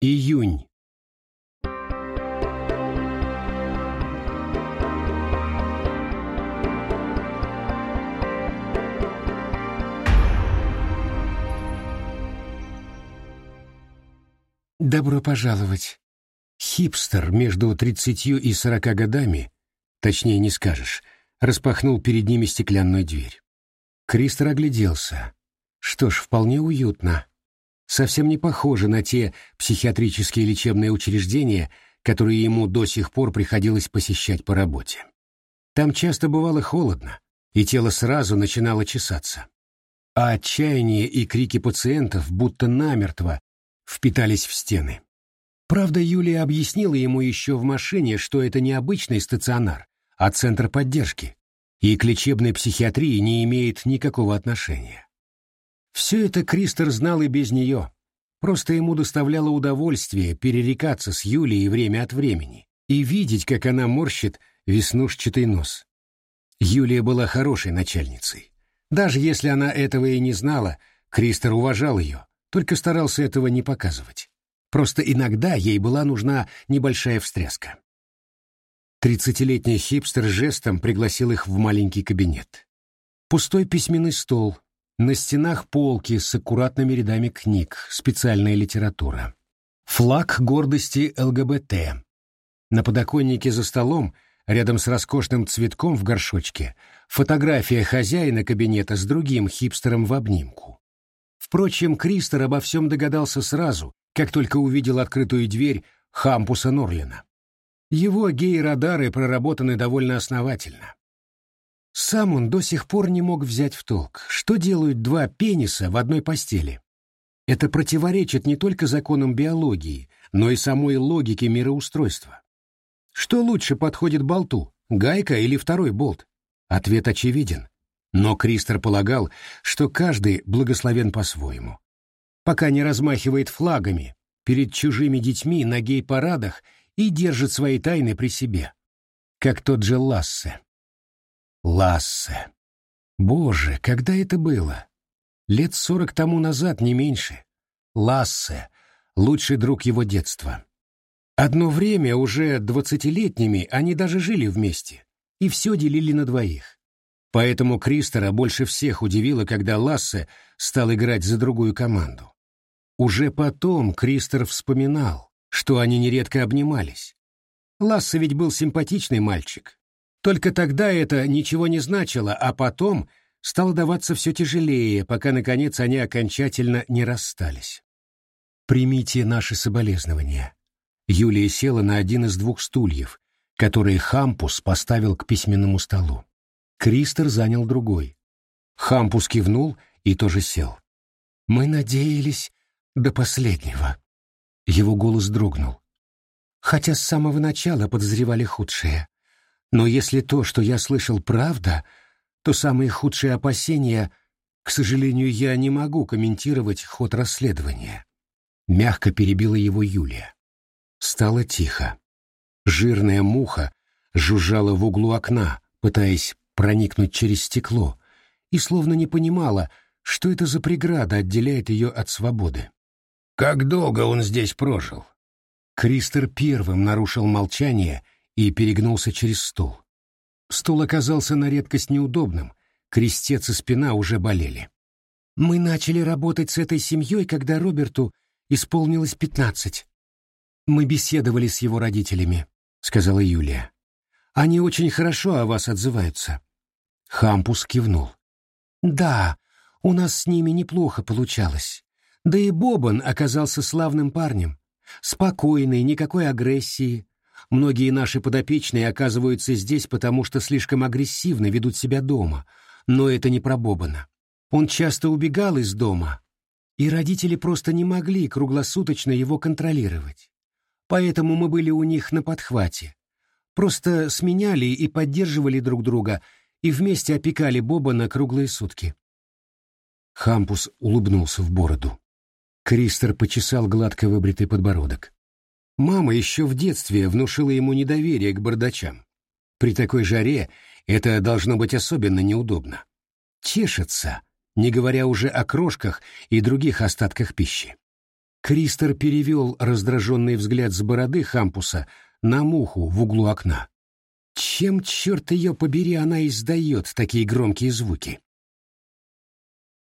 Июнь. Добро пожаловать. Хипстер между тридцатью и сорока годами, точнее не скажешь, распахнул перед ними стеклянную дверь. Кристер огляделся. Что ж, вполне уютно. Совсем не похоже на те психиатрические лечебные учреждения, которые ему до сих пор приходилось посещать по работе. Там часто бывало холодно, и тело сразу начинало чесаться. А отчаяние и крики пациентов будто намертво впитались в стены. Правда, Юлия объяснила ему еще в машине, что это не обычный стационар, а центр поддержки, и к лечебной психиатрии не имеет никакого отношения. Все это Кристер знал и без нее. Просто ему доставляло удовольствие перерекаться с Юлией время от времени и видеть, как она морщит веснушчатый нос. Юлия была хорошей начальницей. Даже если она этого и не знала, Кристер уважал ее, только старался этого не показывать. Просто иногда ей была нужна небольшая встряска. Тридцатилетний хипстер жестом пригласил их в маленький кабинет. Пустой письменный стол, на стенах полки с аккуратными рядами книг, специальная литература. Флаг гордости ЛГБТ. На подоконнике за столом, рядом с роскошным цветком в горшочке, фотография хозяина кабинета с другим хипстером в обнимку. Впрочем, Кристер обо всем догадался сразу, как только увидел открытую дверь Хампуса Норлина. Его гей-радары проработаны довольно основательно. Сам он до сих пор не мог взять в толк, что делают два пениса в одной постели. Это противоречит не только законам биологии, но и самой логике мироустройства. Что лучше подходит болту, гайка или второй болт? Ответ очевиден. Но Кристер полагал, что каждый благословен по-своему. Пока не размахивает флагами перед чужими детьми на гей-парадах и держит свои тайны при себе. Как тот же Лассе. Лассе. Боже, когда это было? Лет сорок тому назад, не меньше. Лассе — лучший друг его детства. Одно время, уже двадцатилетними, они даже жили вместе и все делили на двоих. Поэтому Кристера больше всех удивило, когда Лассе стал играть за другую команду. Уже потом Кристер вспоминал, что они нередко обнимались. Лассе ведь был симпатичный мальчик. Только тогда это ничего не значило, а потом стало даваться все тяжелее, пока, наконец, они окончательно не расстались. «Примите наши соболезнования». Юлия села на один из двух стульев, которые Хампус поставил к письменному столу. Кристер занял другой. Хампус кивнул и тоже сел. «Мы надеялись до последнего». Его голос дрогнул. «Хотя с самого начала подозревали худшее. Но если то, что я слышал, правда, то самые худшие опасения, к сожалению, я не могу комментировать ход расследования». Мягко перебила его Юлия. Стало тихо. Жирная муха жужжала в углу окна, пытаясь проникнуть через стекло, и словно не понимала, что это за преграда отделяет ее от свободы. «Как долго он здесь прожил?» Кристер первым нарушил молчание и перегнулся через стол. Стул оказался на редкость неудобным, крестец и спина уже болели. «Мы начали работать с этой семьей, когда Роберту исполнилось пятнадцать. Мы беседовали с его родителями», — сказала Юлия. «Они очень хорошо о вас отзываются. Хампус кивнул. «Да, у нас с ними неплохо получалось. Да и Бобан оказался славным парнем. Спокойный, никакой агрессии. Многие наши подопечные оказываются здесь, потому что слишком агрессивно ведут себя дома. Но это не про Бобана. Он часто убегал из дома, и родители просто не могли круглосуточно его контролировать. Поэтому мы были у них на подхвате. Просто сменяли и поддерживали друг друга — и вместе опекали Боба на круглые сутки. Хампус улыбнулся в бороду. Кристер почесал гладко выбритый подбородок. Мама еще в детстве внушила ему недоверие к бардачам. При такой жаре это должно быть особенно неудобно. Чешется, не говоря уже о крошках и других остатках пищи. Кристер перевел раздраженный взгляд с бороды Хампуса на муху в углу окна. Чем, черт ее побери, она издает такие громкие звуки?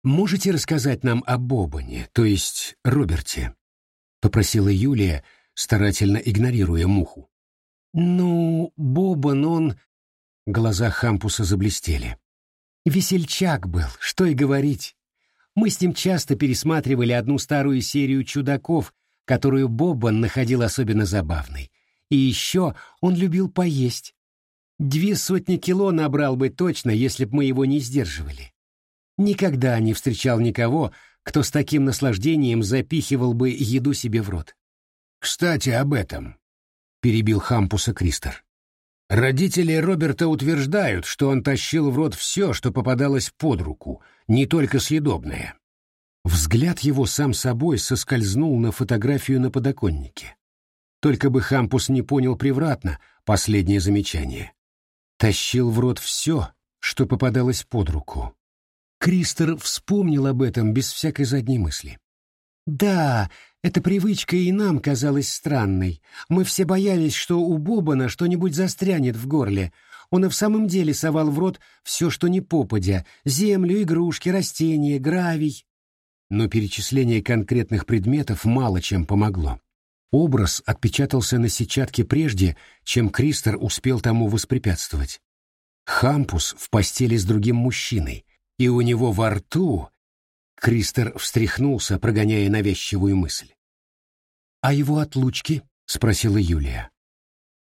«Можете рассказать нам о Бобане, то есть Роберте?» — попросила Юлия, старательно игнорируя муху. «Ну, Бобан, он...» Глаза Хампуса заблестели. «Весельчак был, что и говорить. Мы с ним часто пересматривали одну старую серию «Чудаков», которую Бобан находил особенно забавной. И еще он любил поесть. Две сотни кило набрал бы точно, если б мы его не сдерживали. Никогда не встречал никого, кто с таким наслаждением запихивал бы еду себе в рот. «Кстати, об этом», — перебил Хампуса Кристер. «Родители Роберта утверждают, что он тащил в рот все, что попадалось под руку, не только съедобное». Взгляд его сам собой соскользнул на фотографию на подоконнике. Только бы Хампус не понял превратно последнее замечание. Тащил в рот все, что попадалось под руку. Кристер вспомнил об этом без всякой задней мысли. «Да, эта привычка и нам казалась странной. Мы все боялись, что у Бобана что-нибудь застрянет в горле. Он и в самом деле совал в рот все, что не попадя — землю, игрушки, растения, гравий. Но перечисление конкретных предметов мало чем помогло. Образ отпечатался на сетчатке прежде, чем Кристер успел тому воспрепятствовать. Хампус в постели с другим мужчиной, и у него во рту... Кристер встряхнулся, прогоняя навязчивую мысль. «А его отлучки?» — спросила Юлия.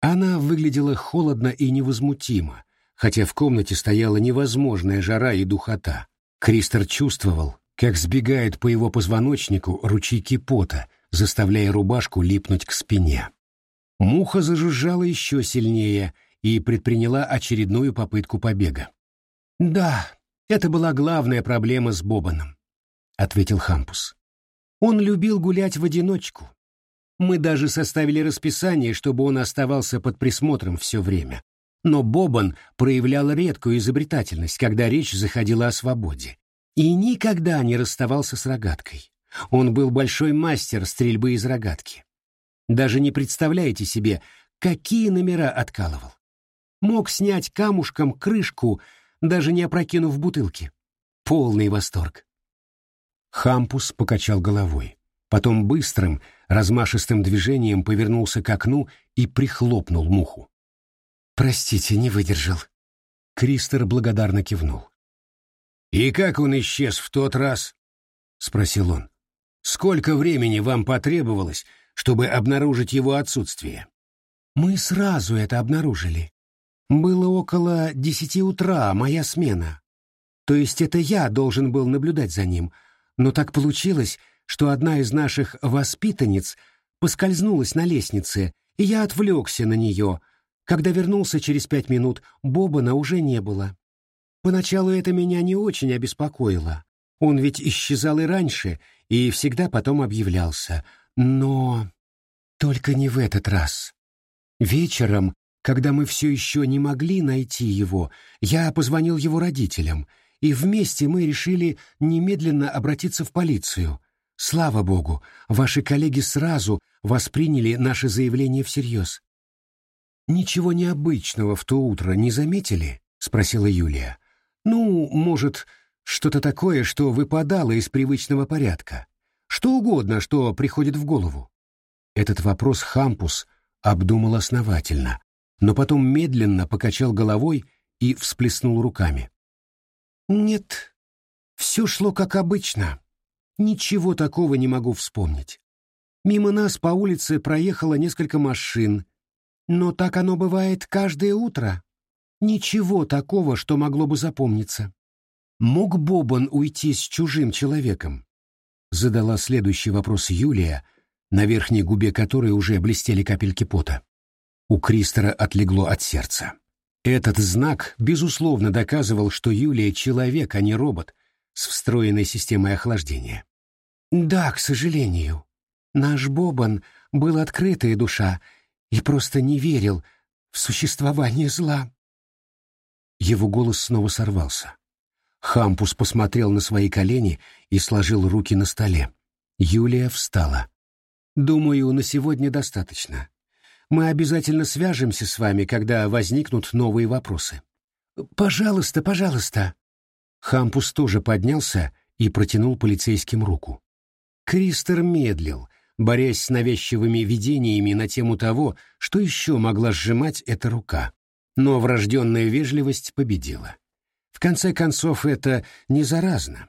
Она выглядела холодно и невозмутимо, хотя в комнате стояла невозможная жара и духота. Кристер чувствовал, как сбегают по его позвоночнику ручейки пота, заставляя рубашку липнуть к спине. Муха зажужжала еще сильнее и предприняла очередную попытку побега. «Да, это была главная проблема с Бобаном», — ответил Хампус. «Он любил гулять в одиночку. Мы даже составили расписание, чтобы он оставался под присмотром все время. Но Бобан проявлял редкую изобретательность, когда речь заходила о свободе. И никогда не расставался с рогаткой. Он был большой мастер стрельбы из рогатки. Даже не представляете себе, какие номера откалывал. Мог снять камушком крышку, даже не опрокинув бутылки. Полный восторг. Хампус покачал головой. Потом быстрым, размашистым движением повернулся к окну и прихлопнул муху. «Простите, не выдержал». Кристер благодарно кивнул. «И как он исчез в тот раз?» — спросил он. Сколько времени вам потребовалось, чтобы обнаружить его отсутствие? Мы сразу это обнаружили. Было около десяти утра, моя смена. То есть это я должен был наблюдать за ним, но так получилось, что одна из наших воспитанниц поскользнулась на лестнице, и я отвлекся на нее. Когда вернулся через пять минут, Бобана уже не было. Поначалу это меня не очень обеспокоило. Он ведь исчезал и раньше, и всегда потом объявлялся. Но только не в этот раз. Вечером, когда мы все еще не могли найти его, я позвонил его родителям, и вместе мы решили немедленно обратиться в полицию. Слава богу, ваши коллеги сразу восприняли наше заявление всерьез. «Ничего необычного в то утро не заметили?» — спросила Юлия. «Ну, может, что-то такое, что выпадало из привычного порядка. Что угодно, что приходит в голову. Этот вопрос Хампус обдумал основательно, но потом медленно покачал головой и всплеснул руками. «Нет, все шло как обычно. Ничего такого не могу вспомнить. Мимо нас по улице проехало несколько машин, но так оно бывает каждое утро. Ничего такого, что могло бы запомниться. Мог Бобан уйти с чужим человеком? Задала следующий вопрос Юлия, на верхней губе которой уже блестели капельки пота. У Кристера отлегло от сердца. Этот знак, безусловно, доказывал, что Юлия человек, а не робот, с встроенной системой охлаждения. «Да, к сожалению. Наш Бобан был открытая душа и просто не верил в существование зла». Его голос снова сорвался. Хампус посмотрел на свои колени и сложил руки на столе. Юлия встала. Думаю, на сегодня достаточно. Мы обязательно свяжемся с вами, когда возникнут новые вопросы. Пожалуйста, пожалуйста. Хампус тоже поднялся и протянул полицейским руку. Кристер медлил, борясь с навязчивыми видениями на тему того, что еще могла сжимать эта рука. Но врожденная вежливость победила. В конце концов, это не заразно.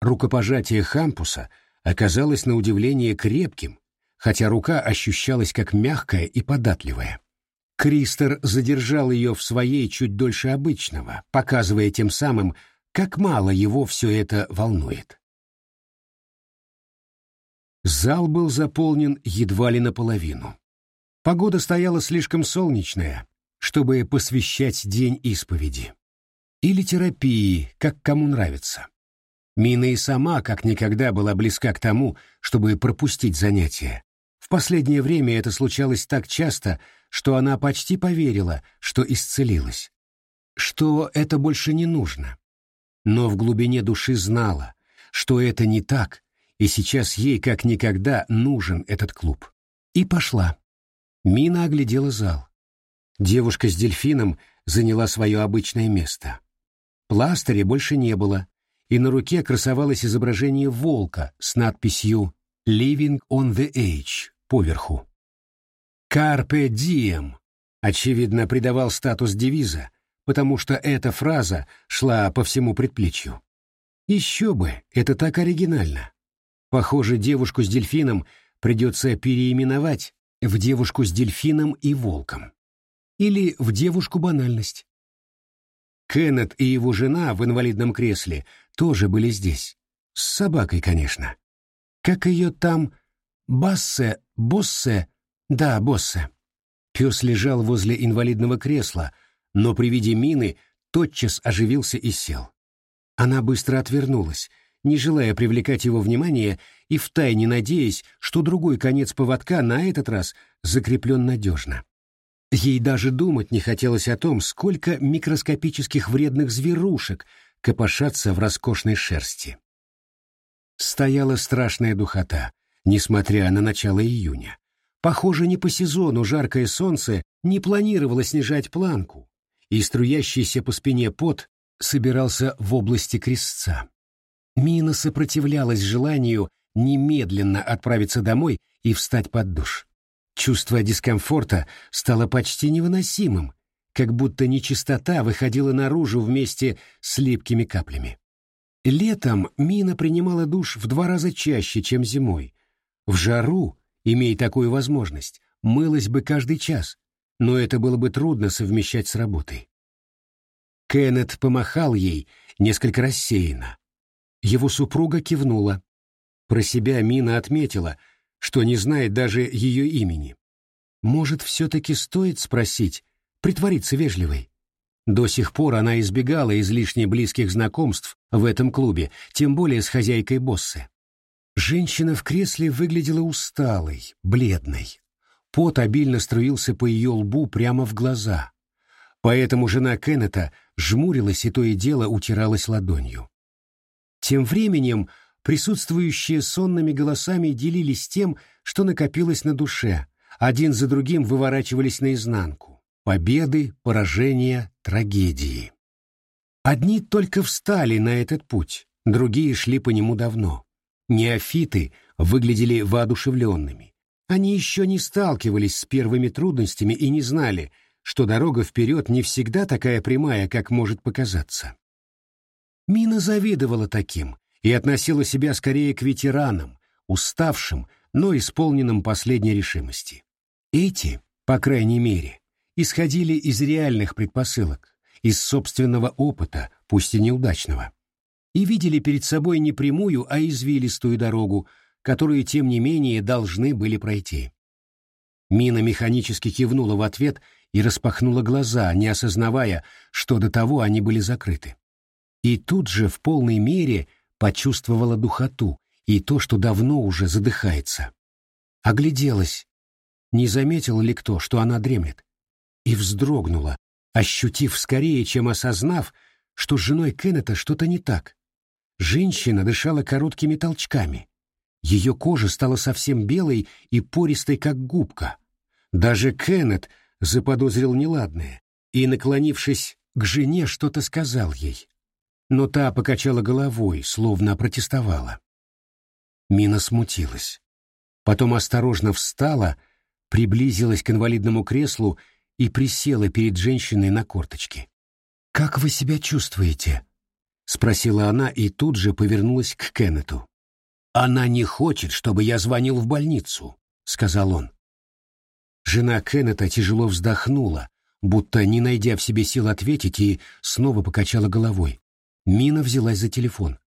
Рукопожатие Хампуса оказалось на удивление крепким, хотя рука ощущалась как мягкая и податливая. Кристер задержал ее в своей чуть дольше обычного, показывая тем самым, как мало его все это волнует. Зал был заполнен едва ли наполовину. Погода стояла слишком солнечная, чтобы посвящать день исповеди. Или терапии, как кому нравится. Мина и сама как никогда была близка к тому, чтобы пропустить занятия. В последнее время это случалось так часто, что она почти поверила, что исцелилась. Что это больше не нужно. Но в глубине души знала, что это не так, и сейчас ей как никогда нужен этот клуб. И пошла. Мина оглядела зал. Девушка с дельфином заняла свое обычное место. Пластыря больше не было, и на руке красовалось изображение волка с надписью «Living on the Edge» поверху. «Carpe diem» очевидно придавал статус девиза, потому что эта фраза шла по всему предплечью. Еще бы, это так оригинально. Похоже, девушку с дельфином придется переименовать в девушку с дельфином и волком. Или в девушку-банальность. Кеннет и его жена в инвалидном кресле тоже были здесь. С собакой, конечно. Как ее там... Бассе, Боссе... Да, Боссе. Пес лежал возле инвалидного кресла, но при виде мины тотчас оживился и сел. Она быстро отвернулась, не желая привлекать его внимание и втайне надеясь, что другой конец поводка на этот раз закреплен надежно. Ей даже думать не хотелось о том, сколько микроскопических вредных зверушек копошатся в роскошной шерсти. Стояла страшная духота, несмотря на начало июня. Похоже, не по сезону жаркое солнце не планировало снижать планку, и струящийся по спине пот собирался в области крестца. Мина сопротивлялась желанию немедленно отправиться домой и встать под душ. Чувство дискомфорта стало почти невыносимым, как будто нечистота выходила наружу вместе с липкими каплями. Летом Мина принимала душ в два раза чаще, чем зимой. В жару, имея такую возможность, мылась бы каждый час, но это было бы трудно совмещать с работой. Кеннет помахал ей несколько рассеянно. Его супруга кивнула. Про себя Мина отметила, что не знает даже ее имени. Может, все-таки стоит спросить, притвориться вежливой? До сих пор она избегала излишне близких знакомств в этом клубе, тем более с хозяйкой боссы. Женщина в кресле выглядела усталой, бледной. Пот обильно струился по ее лбу прямо в глаза. Поэтому жена Кеннета жмурилась и то и дело утиралась ладонью. Тем временем присутствующие сонными голосами делились тем, что накопилось на душе, один за другим выворачивались наизнанку. Победы, поражения, трагедии. Одни только встали на этот путь, другие шли по нему давно. Неофиты выглядели воодушевленными. Они еще не сталкивались с первыми трудностями и не знали, что дорога вперед не всегда такая прямая, как может показаться. Мина завидовала таким и относила себя скорее к ветеранам, уставшим, но исполненным последней решимости. Эти, по крайней мере, исходили из реальных предпосылок, из собственного опыта, пусть и неудачного и видели перед собой не прямую, а извилистую дорогу, которую, тем не менее, должны были пройти. Мина механически кивнула в ответ и распахнула глаза, не осознавая, что до того они были закрыты. И тут же в полной мере почувствовала духоту и то, что давно уже задыхается. Огляделась, не заметил ли кто, что она дремлет, и вздрогнула, ощутив скорее, чем осознав, что с женой Кеннета что-то не так. Женщина дышала короткими толчками. Ее кожа стала совсем белой и пористой, как губка. Даже Кеннет заподозрил неладное и, наклонившись к жене, что-то сказал ей. Но та покачала головой, словно протестовала. Мина смутилась. Потом осторожно встала, приблизилась к инвалидному креслу и присела перед женщиной на корточки. «Как вы себя чувствуете?» — спросила она и тут же повернулась к Кеннету. «Она не хочет, чтобы я звонил в больницу», — сказал он. Жена Кеннета тяжело вздохнула, будто не найдя в себе сил ответить, и снова покачала головой. Мина взялась за телефон.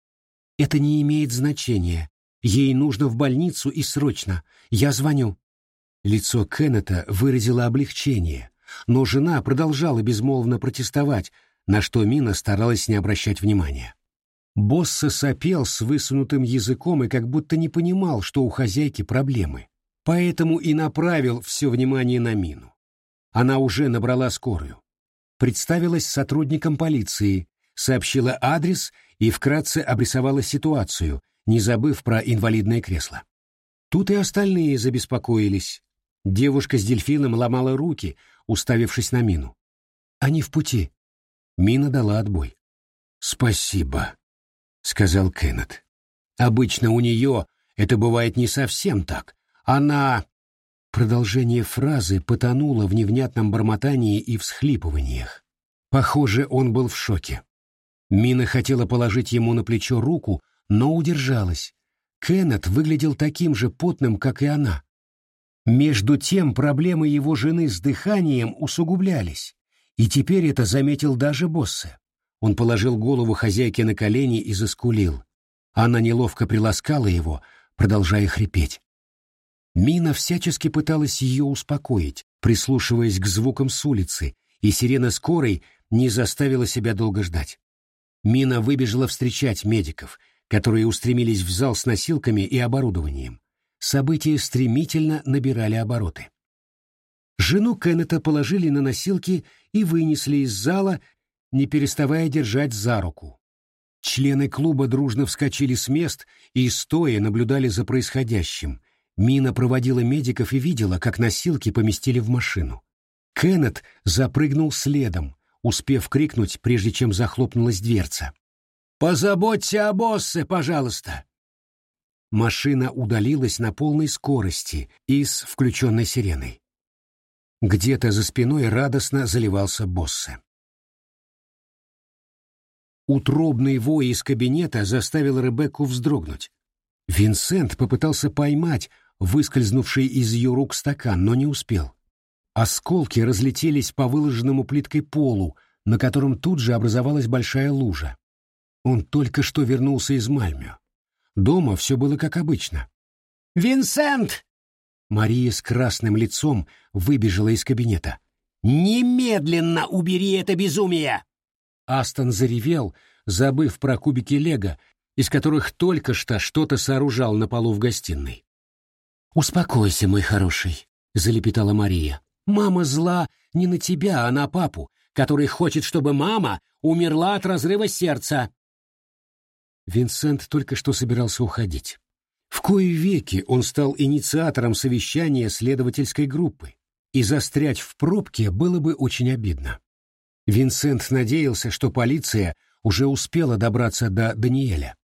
«Это не имеет значения. Ей нужно в больницу и срочно. Я звоню». Лицо Кеннета выразило облегчение, но жена продолжала безмолвно протестовать, на что Мина старалась не обращать внимания. Босса сопел с высунутым языком и как будто не понимал, что у хозяйки проблемы. Поэтому и направил все внимание на Мину. Она уже набрала скорую. Представилась сотрудником полиции, сообщила адрес и вкратце обрисовала ситуацию, не забыв про инвалидное кресло. Тут и остальные забеспокоились. Девушка с дельфином ломала руки, уставившись на Мину. «Они в пути». Мина дала отбой. «Спасибо», — сказал Кеннет. «Обычно у нее это бывает не совсем так. Она...» Продолжение фразы потонуло в невнятном бормотании и всхлипываниях. Похоже, он был в шоке. Мина хотела положить ему на плечо руку, но удержалась. Кеннет выглядел таким же потным, как и она. Между тем проблемы его жены с дыханием усугублялись, и теперь это заметил даже Боссе. Он положил голову хозяйке на колени и заскулил. Она неловко приласкала его, продолжая хрипеть. Мина всячески пыталась ее успокоить, прислушиваясь к звукам с улицы, и сирена скорой не заставила себя долго ждать. Мина выбежала встречать медиков, которые устремились в зал с носилками и оборудованием. События стремительно набирали обороты. Жену Кеннета положили на носилки и вынесли из зала, не переставая держать за руку. Члены клуба дружно вскочили с мест и, стоя, наблюдали за происходящим. Мина проводила медиков и видела, как носилки поместили в машину. Кеннет запрыгнул следом, успев крикнуть, прежде чем захлопнулась дверца. «Позаботься о боссе, пожалуйста!» Машина удалилась на полной скорости и с включенной сиреной. Где-то за спиной радостно заливался боссе. Утробный вой из кабинета заставил Ребекку вздрогнуть. Винсент попытался поймать выскользнувший из ее рук стакан, но не успел. Осколки разлетелись по выложенному плиткой полу, на котором тут же образовалась большая лужа. Он только что вернулся из Мальмё. Дома все было как обычно. «Винсент!» Мария с красным лицом выбежала из кабинета. «Немедленно убери это безумие!» Астон заревел, забыв про кубики лего, из которых только что что-то сооружал на полу в гостиной. «Успокойся, мой хороший», — залепетала Мария. «Мама зла не на тебя, а на папу, который хочет, чтобы мама умерла от разрыва сердца. Винсент только что собирался уходить. В кои веки он стал инициатором совещания следовательской группы, и застрять в пробке было бы очень обидно. Винсент надеялся, что полиция уже успела добраться до Даниэля.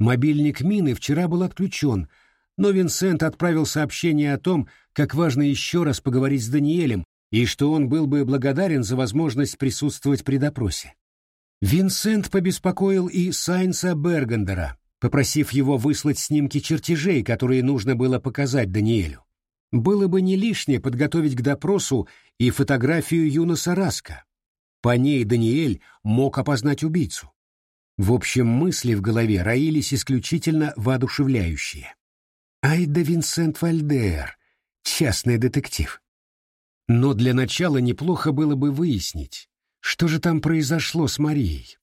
Мобильник Мины вчера был отключен, но Винсент отправил сообщение о том, как важно еще раз поговорить с Даниэлем и что он был бы благодарен за возможность присутствовать при допросе. Винсент побеспокоил и Сайнса Бергандера, попросив его выслать снимки чертежей, которые нужно было показать Даниэлю. Было бы не лишнее подготовить к допросу и фотографию Юноса Раска. По ней Даниэль мог опознать убийцу. В общем, мысли в голове роились исключительно воодушевляющие. Ай да Винсент Вальдер, частный детектив. Но для начала неплохо было бы выяснить, что же там произошло с Марией?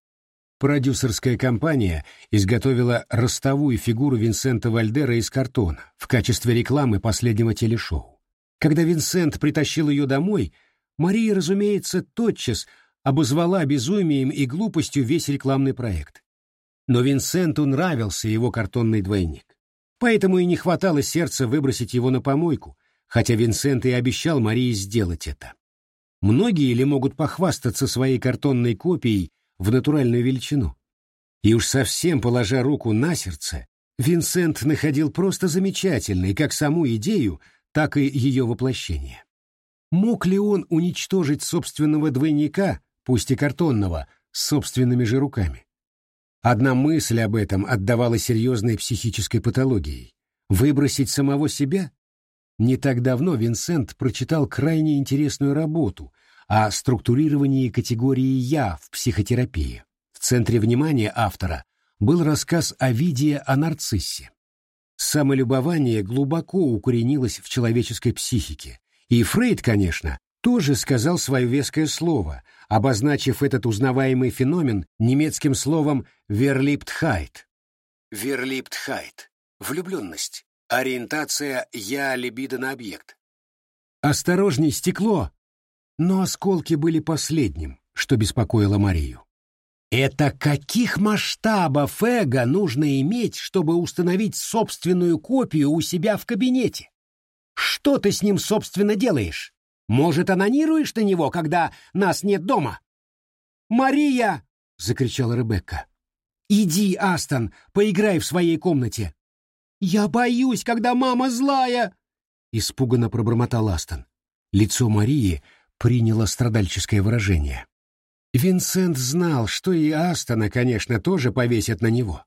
Продюсерская компания изготовила ростовую фигуру Винсента Вальдера из картона в качестве рекламы последнего телешоу. Когда Винсент притащил ее домой, Мария, разумеется, тотчас обозвала безумием и глупостью весь рекламный проект. Но Винсенту нравился его картонный двойник. Поэтому и не хватало сердца выбросить его на помойку, хотя Винсент и обещал Марии сделать это. Многие ли могут похвастаться своей картонной копией в натуральную величину? И уж совсем положа руку на сердце, Винсент находил просто замечательной как саму идею, так и ее воплощение. Мог ли он уничтожить собственного двойника, пусть и картонного, собственными же руками? Одна мысль об этом отдавала серьезной психической патологией. Выбросить самого себя? Не так давно Винсент прочитал крайне интересную работу о структурировании категории «я» в психотерапии. В центре внимания автора был рассказ о виде о нарциссе. Самолюбование глубоко укоренилось в человеческой психике, и Фрейд, конечно, тоже сказал свое веское слово, обозначив этот узнаваемый феномен немецким словом «верлиптхайт». Верлиптхайт — влюбленность, ориентация «я» либидо на объект. «Осторожней, стекло!» Но осколки были последним, что беспокоило Марию. Это каких масштабов эго нужно иметь, чтобы установить собственную копию у себя в кабинете? Что ты с ним, собственно, делаешь? Может, анонируешь на него, когда нас нет дома? «Мария!» — закричала Ребекка. «Иди, Астон, поиграй в своей комнате». «Я боюсь, когда мама злая!» — испуганно пробормотал Астон. Лицо Марии приняло страдальческое выражение. Винсент знал, что и Астона, конечно, тоже повесят на него.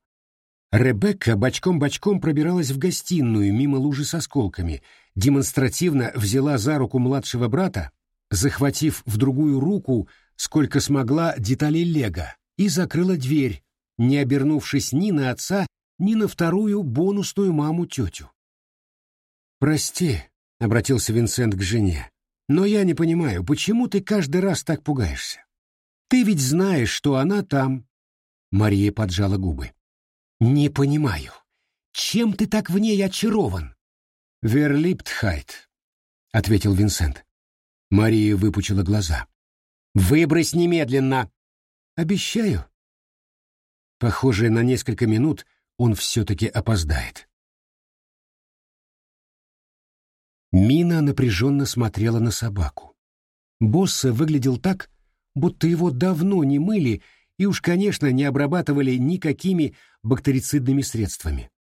Ребекка бочком-бочком пробиралась в гостиную мимо лужи с осколками, демонстративно взяла за руку младшего брата, захватив в другую руку, сколько смогла, деталей лего, и закрыла дверь, не обернувшись ни на отца, ни на вторую бонусную маму-тетю. «Прости», — обратился Винсент к жене, — «но я не понимаю, почему ты каждый раз так пугаешься? Ты ведь знаешь, что она там. Мария поджала губы. Не понимаю. Чем ты так в ней очарован? Верлиптхайт, ответил Винсент. Мария выпучила глаза. Выбрось немедленно. Обещаю. Похоже, на несколько минут он все-таки опоздает. Мина напряженно смотрела на собаку. Босса выглядел так, будто его давно не мыли и уж, конечно, не обрабатывали никакими бактерицидными средствами,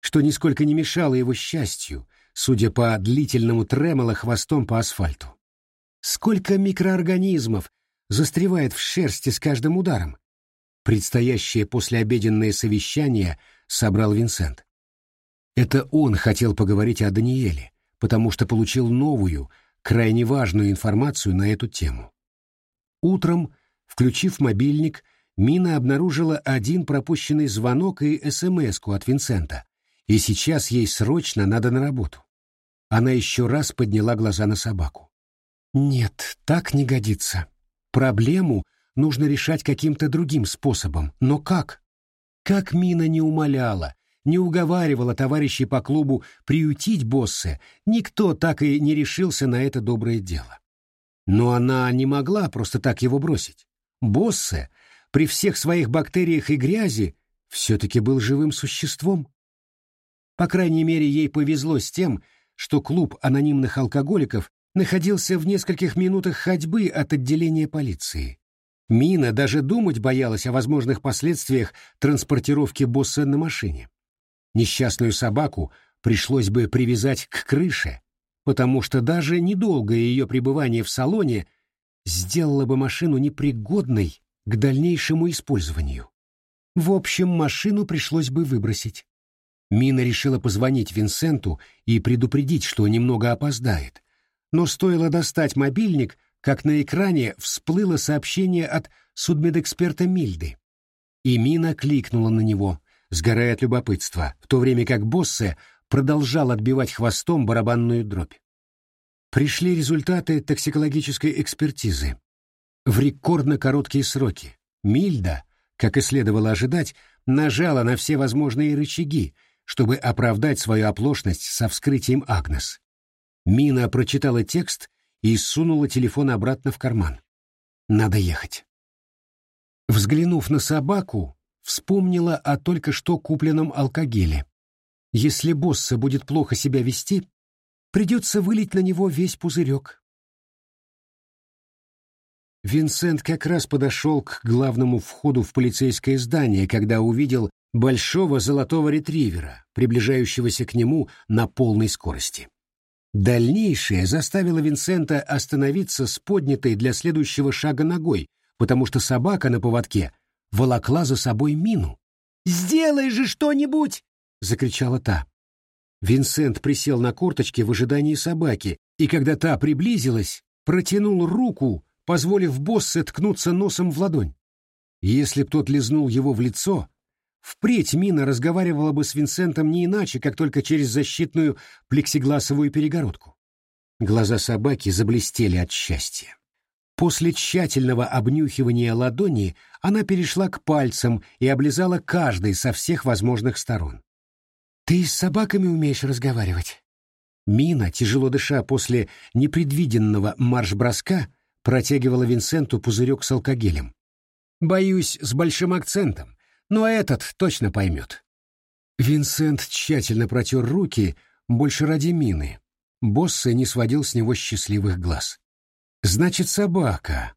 что нисколько не мешало его счастью, судя по длительному тремоло хвостом по асфальту. Сколько микроорганизмов застревает в шерсти с каждым ударом? Предстоящее послеобеденное совещание собрал Винсент. Это он хотел поговорить о Даниэле, потому что получил новую, крайне важную информацию на эту тему. Утром, включив мобильник, Мина обнаружила один пропущенный звонок и смс от Винсента, и сейчас ей срочно надо на работу. Она еще раз подняла глаза на собаку. «Нет, так не годится. Проблему нужно решать каким-то другим способом. Но как?» Как Мина не умоляла, не уговаривала товарищей по клубу приютить босса, никто так и не решился на это доброе дело. Но она не могла просто так его бросить. Боссе, при всех своих бактериях и грязи, все-таки был живым существом. По крайней мере, ей повезло с тем, что клуб анонимных алкоголиков находился в нескольких минутах ходьбы от отделения полиции. Мина даже думать боялась о возможных последствиях транспортировки босса на машине. Несчастную собаку пришлось бы привязать к крыше, потому что даже недолгое ее пребывание в салоне сделало бы машину непригодной к дальнейшему использованию. В общем, машину пришлось бы выбросить. Мина решила позвонить Винсенту и предупредить, что немного опоздает. Но стоило достать мобильник, как на экране всплыло сообщение от судмедэксперта Мильды. И Мина кликнула на него, сгорая от любопытства, в то время как Боссе продолжал отбивать хвостом барабанную дробь. Пришли результаты токсикологической экспертизы. В рекордно короткие сроки Мильда, как и следовало ожидать, нажала на все возможные рычаги, чтобы оправдать свою оплошность со вскрытием Агнес. Мина прочитала текст и сунула телефон обратно в карман. Надо ехать. Взглянув на собаку, вспомнила о только что купленном алкогеле. Если босса будет плохо себя вести, придется вылить на него весь пузырек. Винсент как раз подошел к главному входу в полицейское здание, когда увидел большого золотого ретривера, приближающегося к нему на полной скорости. Дальнейшее заставило Винсента остановиться с поднятой для следующего шага ногой, потому что собака на поводке волокла за собой мину. «Сделай же что-нибудь!» — закричала та. Винсент присел на корточки в ожидании собаки, и когда та приблизилась, протянул руку, позволив боссе ткнуться носом в ладонь. Если б тот лизнул его в лицо, впредь Мина разговаривала бы с Винсентом не иначе, как только через защитную плексигласовую перегородку. Глаза собаки заблестели от счастья. После тщательного обнюхивания ладони она перешла к пальцам и облизала каждый со всех возможных сторон. «Ты с собаками умеешь разговаривать?» Мина, тяжело дыша после непредвиденного марш-броска, протягивала Винсенту пузырек с алкогелем. «Боюсь, с большим акцентом, но этот точно поймет». Винсент тщательно протер руки, больше ради Мины. Боссе не сводил с него счастливых глаз. Значит, собака.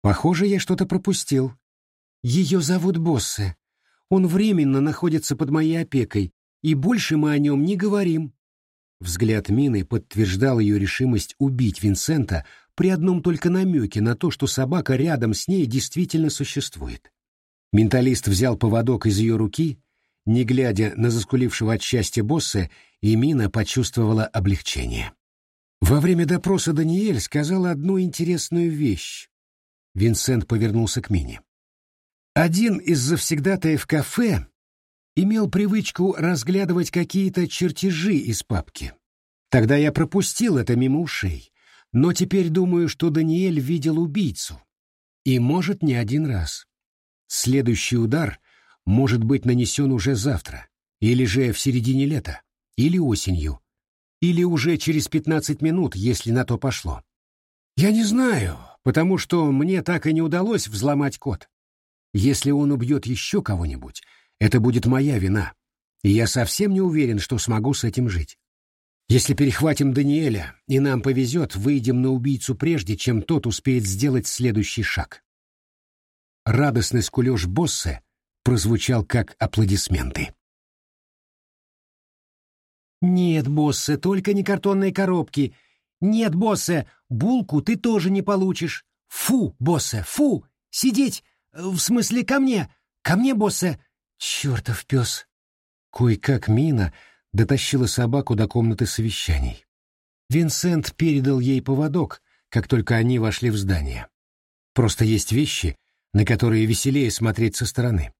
Похоже, я что-то пропустил. Ее зовут Боссе. Он временно находится под моей опекой, и больше мы о нем не говорим. Взгляд Мины подтверждал ее решимость убить Винсента при одном только намеке на то, что собака рядом с ней действительно существует. Менталист взял поводок из ее руки, не глядя на заскулившего от счастья босса, и Мина почувствовала облегчение. Во время допроса Даниэль сказала одну интересную вещь. Винсент повернулся к Мине. Один из завсегдатаев кафе имел привычку разглядывать какие-то чертежи из папки. Тогда я пропустил это мимо ушей, но теперь думаю, что Даниэль видел убийцу. И может не один раз. Следующий удар может быть нанесен уже завтра, или же в середине лета, или осенью, или уже через пятнадцать минут, если на то пошло. Я не знаю, потому что мне так и не удалось взломать код. Если он убьет еще кого-нибудь, это будет моя вина, и я совсем не уверен, что смогу с этим жить. Если перехватим Даниэля, и нам повезет, выйдем на убийцу прежде, чем тот успеет сделать следующий шаг. Радостный скулеж босса прозвучал как аплодисменты. «Нет, боссе, только не картонные коробки. Нет, боссе, булку ты тоже не получишь. Фу, боссе, фу! Сидеть! В смысле, ко мне! Ко мне, боссе! Чертов пес!» Кое-как Мина дотащила собаку до комнаты совещаний. Винсент передал ей поводок, как только они вошли в здание. Просто есть вещи, на которые веселее смотреть со стороны.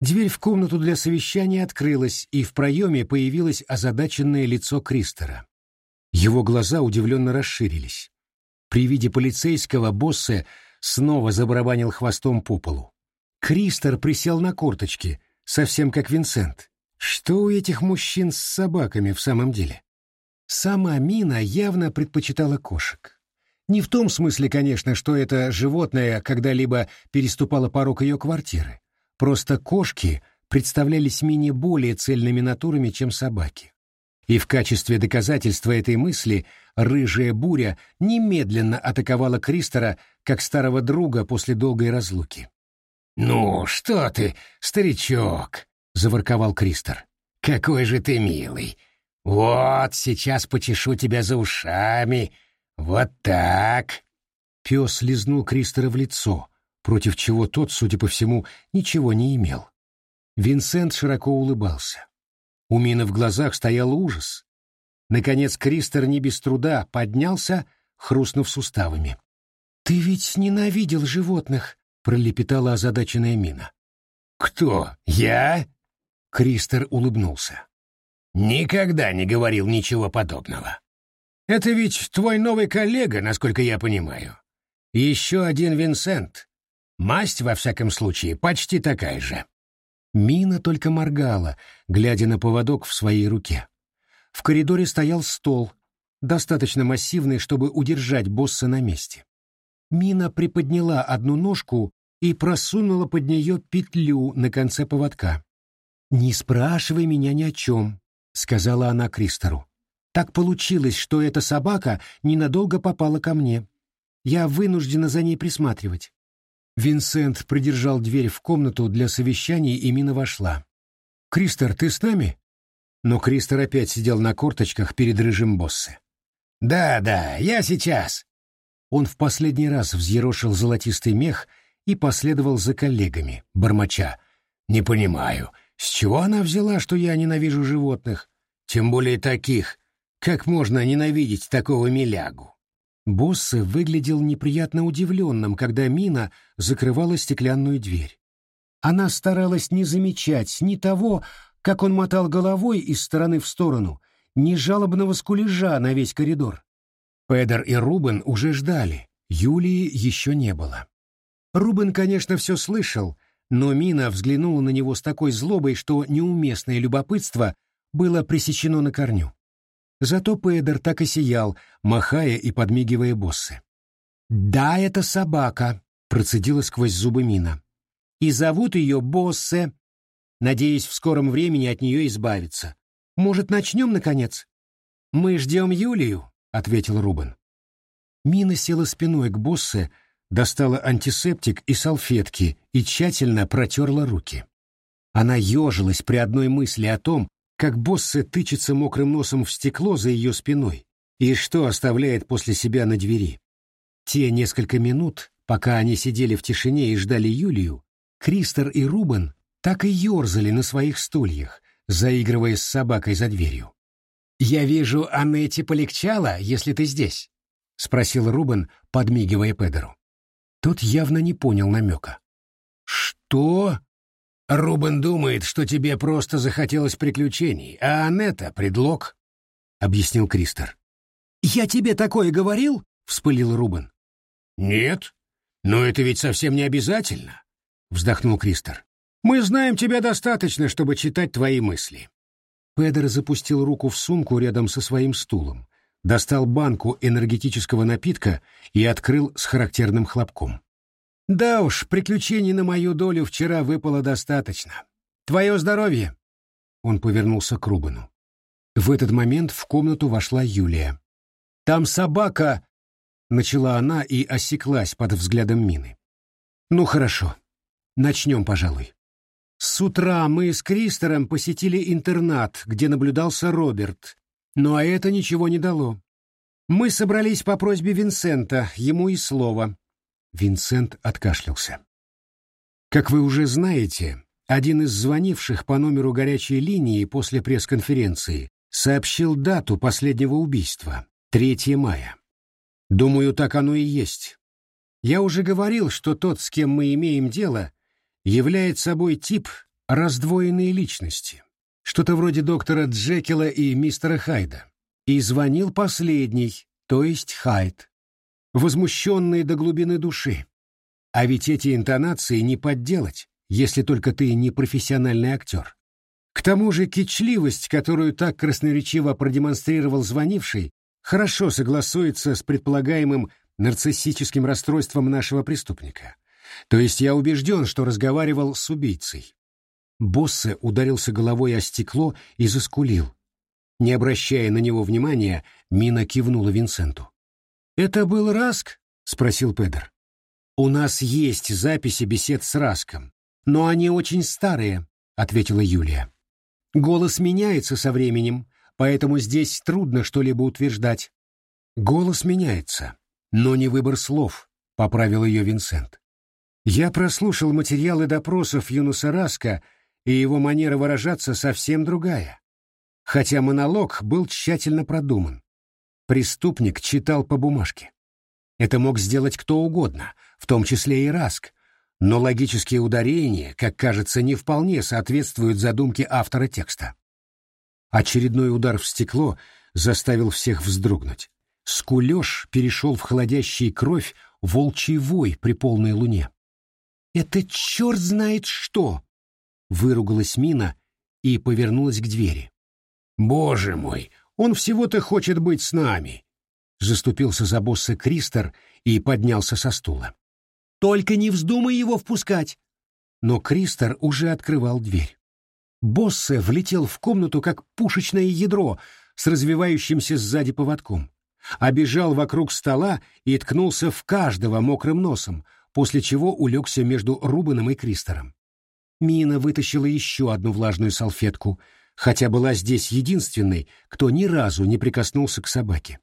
Дверь в комнату для совещания открылась, и в проеме появилось озадаченное лицо Кристера. Его глаза удивленно расширились. При виде полицейского босса снова забарабанил хвостом по полу. Кристер присел на корточки, совсем как Винсент. Что у этих мужчин с собаками в самом деле? Сама Мина явно предпочитала кошек. Не в том смысле, конечно, что это животное когда-либо переступало порог ее квартиры. Просто кошки представлялись менее более цельными натурами, чем собаки. И в качестве доказательства этой мысли рыжая буря немедленно атаковала Кристера как старого друга после долгой разлуки. «Ну, что ты, старичок!» — заворковал Кристер. «Какой же ты милый! Вот, сейчас почешу тебя за ушами. Вот так!» Пес лизнул Кристера в лицо, против чего тот, судя по всему, ничего не имел. Винсент широко улыбался. У Мины в глазах стоял ужас. Наконец Кристер не без труда поднялся, хрустнув суставами. «Ты ведь ненавидел животных», — пролепетала озадаченная Мина. «Кто? Я?» Кристер улыбнулся. «Никогда не говорил ничего подобного. Это ведь твой новый коллега, насколько я понимаю. Еще один Винсент, Масть, во всяком случае, почти такая же. Мина только моргала, глядя на поводок в своей руке. В коридоре стоял стол, достаточно массивный, чтобы удержать босса на месте. Мина приподняла одну ножку и просунула под нее петлю на конце поводка. «Не спрашивай меня ни о чем», — сказала она Кристору. «Так получилось, что эта собака ненадолго попала ко мне. Я вынуждена за ней присматривать». Винсент придержал дверь в комнату для совещаний, и Мина вошла. «Кристор, ты с нами?» Но Кристор опять сидел на корточках перед рыжим боссе. «Да, да, я сейчас». Он в последний раз взъерошил золотистый мех и последовал за коллегами, бормоча. «Не понимаю, с чего она взяла, что я ненавижу животных? Тем более таких. Как можно ненавидеть такого милягу?» Боссе выглядел неприятно удивленным, когда Мина закрывала стеклянную дверь. Она старалась не замечать ни того, как он мотал головой из стороны в сторону, ни жалобного скулежа на весь коридор. Педер и Рубен уже ждали, Юлии еще не было. Рубен, конечно, все слышал, но Мина взглянула на него с такой злобой, что неуместное любопытство было пресечено на корню. Зато Педер так и сиял, махая и подмигивая боссы. «Да, это собака», — процедила сквозь зубы Мина. «И зовут ее Боссе. Надеюсь, в скором времени от нее избавиться. Может, начнем, наконец?» «Мы ждем Юлию», — ответил Рубен. Мина села спиной к Боссе, достала антисептик и салфетки и тщательно протерла руки. Она ежилась при одной мысли о том, как Боссе тычется мокрым носом в стекло за ее спиной и что оставляет после себя на двери. Те несколько минут, пока они сидели в тишине и ждали Юлию, Кристер и Рубен так и ерзали на своих стульях, заигрывая с собакой за дверью. «Я вижу, Аннете полегчало, если ты здесь», — спросил Рубен, подмигивая Педеру. Тот явно не понял намека. «Что?» Рубен думает, что тебе просто захотелось приключений, а Анетта — предлог», — объяснил Кристер. «Я тебе такое говорил?» — вспылил Рубен. «Нет, но это ведь совсем не обязательно», — вздохнул Кристер. «Мы знаем тебя достаточно, чтобы читать твои мысли». Педер запустил руку в сумку рядом со своим стулом, достал банку энергетического напитка и открыл с характерным хлопком. Да уж, приключений на мою долю вчера выпало достаточно. Твое здоровье!» Он повернулся к Рубану. В этот момент в комнату вошла Юлия. «Там собака!» — начала она и осеклась под взглядом Мины. «Ну хорошо, начнем, пожалуй. С утра мы с Кристером посетили интернат, где наблюдался Роберт, но это ничего не дало. Мы собрались по просьбе Винсента, ему и слово. Винсент откашлялся. Как вы уже знаете, один из звонивших по номеру горячей линии после пресс-конференции сообщил дату последнего убийства — 3 мая. Думаю, так оно и есть. Я уже говорил, что тот, с кем мы имеем дело, является собой тип раздвоенной личности, что-то вроде доктора Джекила и мистера Хайда. И звонил последний, то есть Хайд возмущенные до глубины души. А ведь эти интонации не подделать, если только ты не профессиональный актер. К тому же кичливость, которую так красноречиво продемонстрировал звонивший, хорошо согласуется с предполагаемым нарциссическим расстройством нашего преступника. То есть я убежден, что разговаривал с убийцей. Боссе ударился головой о стекло и заскулил. Не обращая на него внимания, Мина кивнула Винсенту. «Это был Раск?» — спросил Педер. «У нас есть записи бесед с Раском, но они очень старые», — ответила Юлия. «Голос меняется со временем, поэтому здесь трудно что-либо утверждать». «Голос меняется, но не выбор слов», — поправил ее Винсент. «Я прослушал материалы допросов Юнуса Раска, и его манера выражаться совсем другая. Хотя монолог был тщательно продуман. Преступник читал по бумажке. Это мог сделать кто угодно, в том числе и Раск, но логические ударения, как кажется, не вполне соответствуют задумке автора текста. Очередной удар в стекло заставил всех вздрогнуть. Скулеж перешел в холодящий кровь волчий вой при полной луне. «Это черт знает что!» — выругалась Мина и повернулась к двери. «Боже мой, он всего-то хочет быть с нами. Заступился за босса Кристер и поднялся со стула. Только не вздумай его впускать. Но Кристер уже открывал дверь. Боссе влетел в комнату, как пушечное ядро с развивающимся сзади поводком. Обежал вокруг стола и ткнулся в каждого мокрым носом, после чего улегся между Рубаном и Кристором. Мина вытащила еще одну влажную салфетку, хотя была здесь единственной, кто ни разу не прикоснулся к собаке.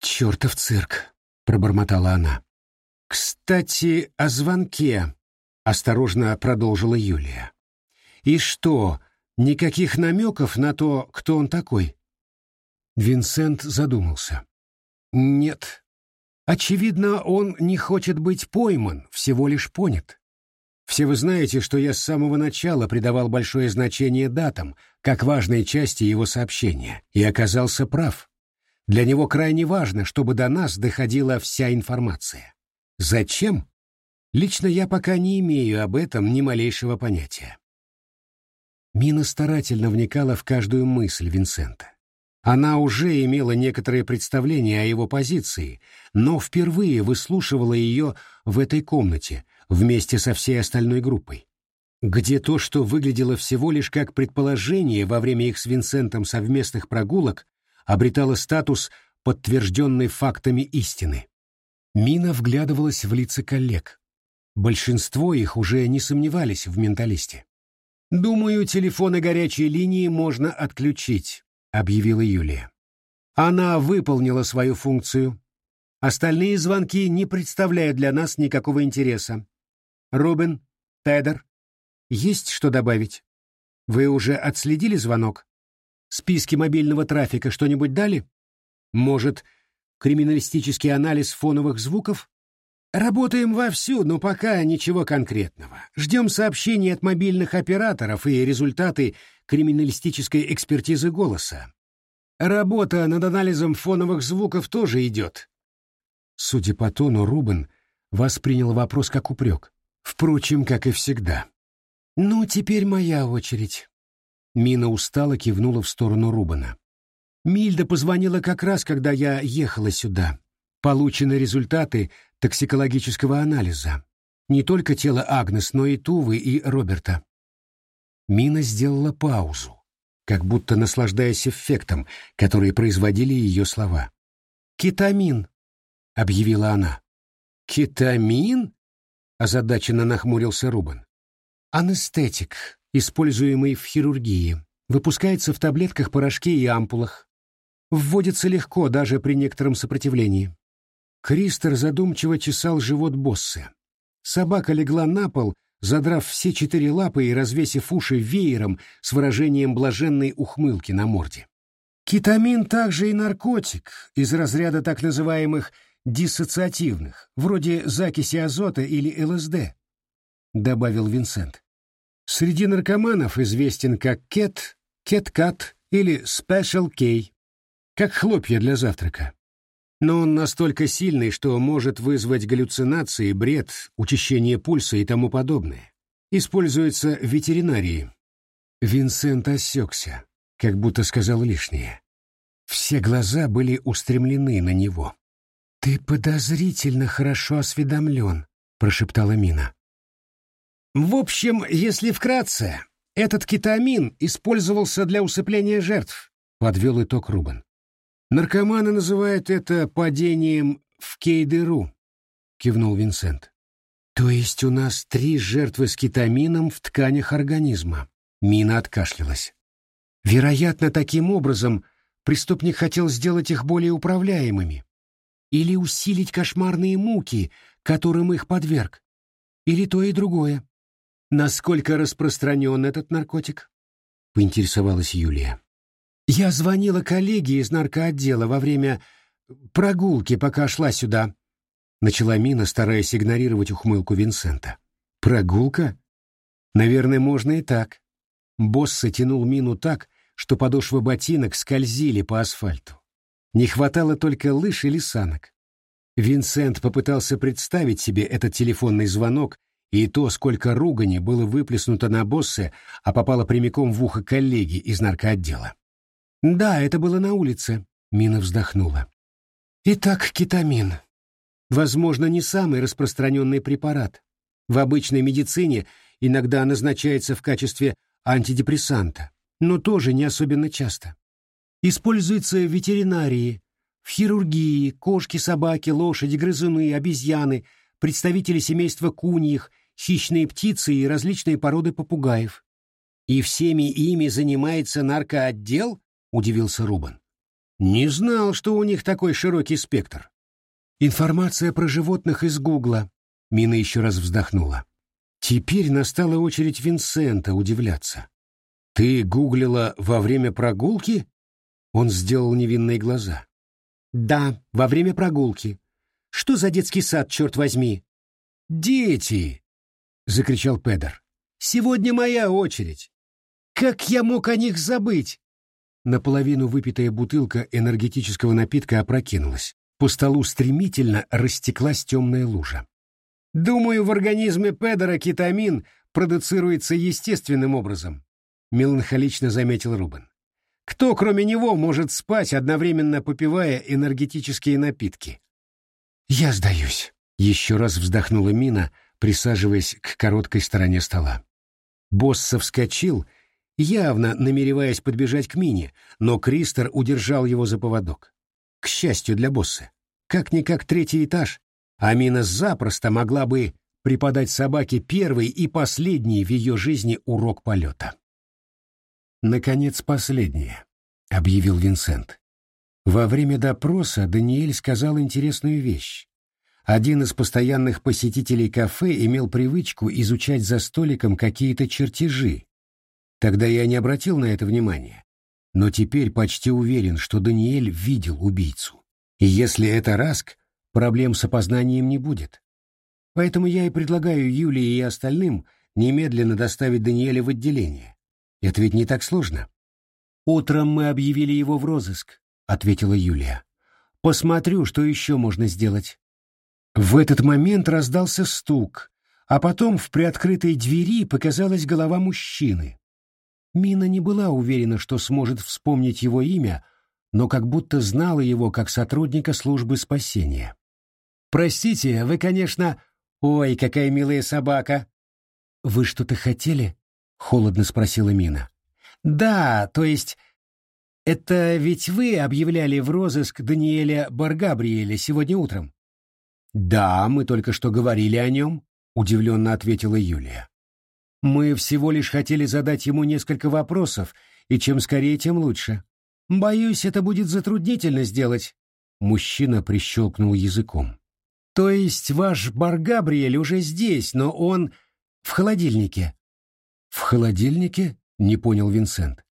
«Чертов цирк!» — пробормотала она. «Кстати, о звонке», — осторожно продолжила Юлия. «И что, никаких намеков на то, кто он такой?» Винсент задумался. «Нет. Очевидно, он не хочет быть пойман, всего лишь понят. Все вы знаете, что я с самого начала придавал большое значение датам, как важной части его сообщения, и оказался прав. Для него крайне важно, чтобы до нас доходила вся информация. Зачем? Лично я пока не имею об этом ни малейшего понятия. Мина старательно вникала в каждую мысль Винсента. Она уже имела некоторое представление о его позиции, но впервые выслушивала ее в этой комнате вместе со всей остальной группой, где то, что выглядело всего лишь как предположение во время их с Винсентом совместных прогулок, обретало статус подтвержденной фактами истины. Мина вглядывалась в лица коллег. Большинство их уже не сомневались в менталисте. «Думаю, телефоны горячей линии можно отключить», — объявила Юлия. «Она выполнила свою функцию. Остальные звонки не представляют для нас никакого интереса. Робин, Тедер, есть что добавить? Вы уже отследили звонок? Списки мобильного трафика что-нибудь дали? Может, криминалистический анализ фоновых звуков? Работаем вовсю, но пока ничего конкретного. Ждем сообщений от мобильных операторов и результаты криминалистической экспертизы голоса. Работа над анализом фоновых звуков тоже идет. Судя по тону, Рубен воспринял вопрос как упрек. Впрочем, как и всегда. «Ну, теперь моя очередь». Мина устало кивнула в сторону Рубана. Мильда позвонила как раз, когда я ехала сюда. Получены результаты токсикологического анализа. Не только тело Агнес, но и Тувы и Роберта. Мина сделала паузу, как будто наслаждаясь эффектом, который производили ее слова. «Кетамин», — объявила она. «Кетамин?» — озадаченно нахмурился Рубан. «Анестетик, используемый в хирургии, выпускается в таблетках, порошке и ампулах. Вводится легко, даже при некотором сопротивлении. Кристер задумчиво чесал живот босса. Собака легла на пол, задрав все четыре лапы и развесив уши веером с выражением блаженной ухмылки на морде. Кетамин также и наркотик, из разряда так называемых диссоциативных, вроде закиси азота или ЛСД, добавил Винсент. Среди наркоманов известен как кет, кеткат или спешл кей как хлопья для завтрака. Но он настолько сильный, что может вызвать галлюцинации, бред, учащение пульса и тому подобное. Используется в ветеринарии. Винсент осекся, как будто сказал лишнее. Все глаза были устремлены на него. «Ты подозрительно хорошо осведомлен», — прошептала Мина. «В общем, если вкратце, этот кетамин использовался для усыпления жертв», — подвел итог Рубан. Наркоманы называют это падением в кейдеру, кивнул Винсент. То есть у нас три жертвы с кетамином в тканях организма. Мина откашлялась. Вероятно, таким образом преступник хотел сделать их более управляемыми. Или усилить кошмарные муки, которым их подверг. Или то и другое. Насколько распространен этот наркотик? Поинтересовалась Юлия. Я звонила коллеге из наркоотдела во время прогулки, пока шла сюда. Начала Мина, стараясь игнорировать ухмылку Винсента. Прогулка? Наверное, можно и так. Босс тянул Мину так, что подошвы ботинок скользили по асфальту. Не хватало только лыж или санок. Винсент попытался представить себе этот телефонный звонок и то, сколько ругани было выплеснуто на боссе, а попало прямиком в ухо коллеги из наркоотдела. «Да, это было на улице», — Мина вздохнула. «Итак, кетамин. Возможно, не самый распространенный препарат. В обычной медицине иногда назначается в качестве антидепрессанта, но тоже не особенно часто. Используется в ветеринарии, в хирургии, кошки, собаки, лошади, грызуны, обезьяны, представители семейства куньих, хищные птицы и различные породы попугаев. «И всеми ими занимается наркоотдел?» — удивился Рубан. «Не знал, что у них такой широкий спектр». «Информация про животных из Гугла», — Мина еще раз вздохнула. Теперь настала очередь Винсента удивляться. «Ты гуглила во время прогулки?» Он сделал невинные глаза. «Да, во время прогулки. Что за детский сад, черт возьми?» «Дети!» — закричал Педер. «Сегодня моя очередь. Как я мог о них забыть?» Наполовину выпитая бутылка энергетического напитка опрокинулась. По столу стремительно растеклась темная лужа. «Думаю, в организме Педера кетамин продуцируется естественным образом», — меланхолично заметил Рубен. «Кто, кроме него, может спать, одновременно попивая энергетические напитки?» «Я сдаюсь», — еще раз вздохнула Мина, присаживаясь к короткой стороне стола. Босса вскочил явно намереваясь подбежать к Мине, но Кристер удержал его за поводок. К счастью для босса, как-никак третий этаж, а Мина запросто могла бы преподать собаке первый и последний в ее жизни урок полета. «Наконец, последнее», — объявил Винсент. Во время допроса Даниэль сказал интересную вещь. Один из постоянных посетителей кафе имел привычку изучать за столиком какие-то чертежи, Тогда я не обратил на это внимания. Но теперь почти уверен, что Даниэль видел убийцу. И если это Раск, проблем с опознанием не будет. Поэтому я и предлагаю Юлии и остальным немедленно доставить Даниэля в отделение. Это ведь не так сложно. «Утром мы объявили его в розыск», — ответила Юлия. «Посмотрю, что еще можно сделать». В этот момент раздался стук, а потом в приоткрытой двери показалась голова мужчины. Мина не была уверена, что сможет вспомнить его имя, но как будто знала его как сотрудника службы спасения. «Простите, вы, конечно... Ой, какая милая собака!» «Вы что-то хотели?» — холодно спросила Мина. «Да, то есть... Это ведь вы объявляли в розыск Даниэля Баргабриэля сегодня утром?» «Да, мы только что говорили о нем», — удивленно ответила Юлия. Мы всего лишь хотели задать ему несколько вопросов, и чем скорее, тем лучше. Боюсь, это будет затруднительно сделать. Мужчина прищелкнул языком. То есть ваш бар Габриэль уже здесь, но он в холодильнике. В холодильнике? Не понял Винсент.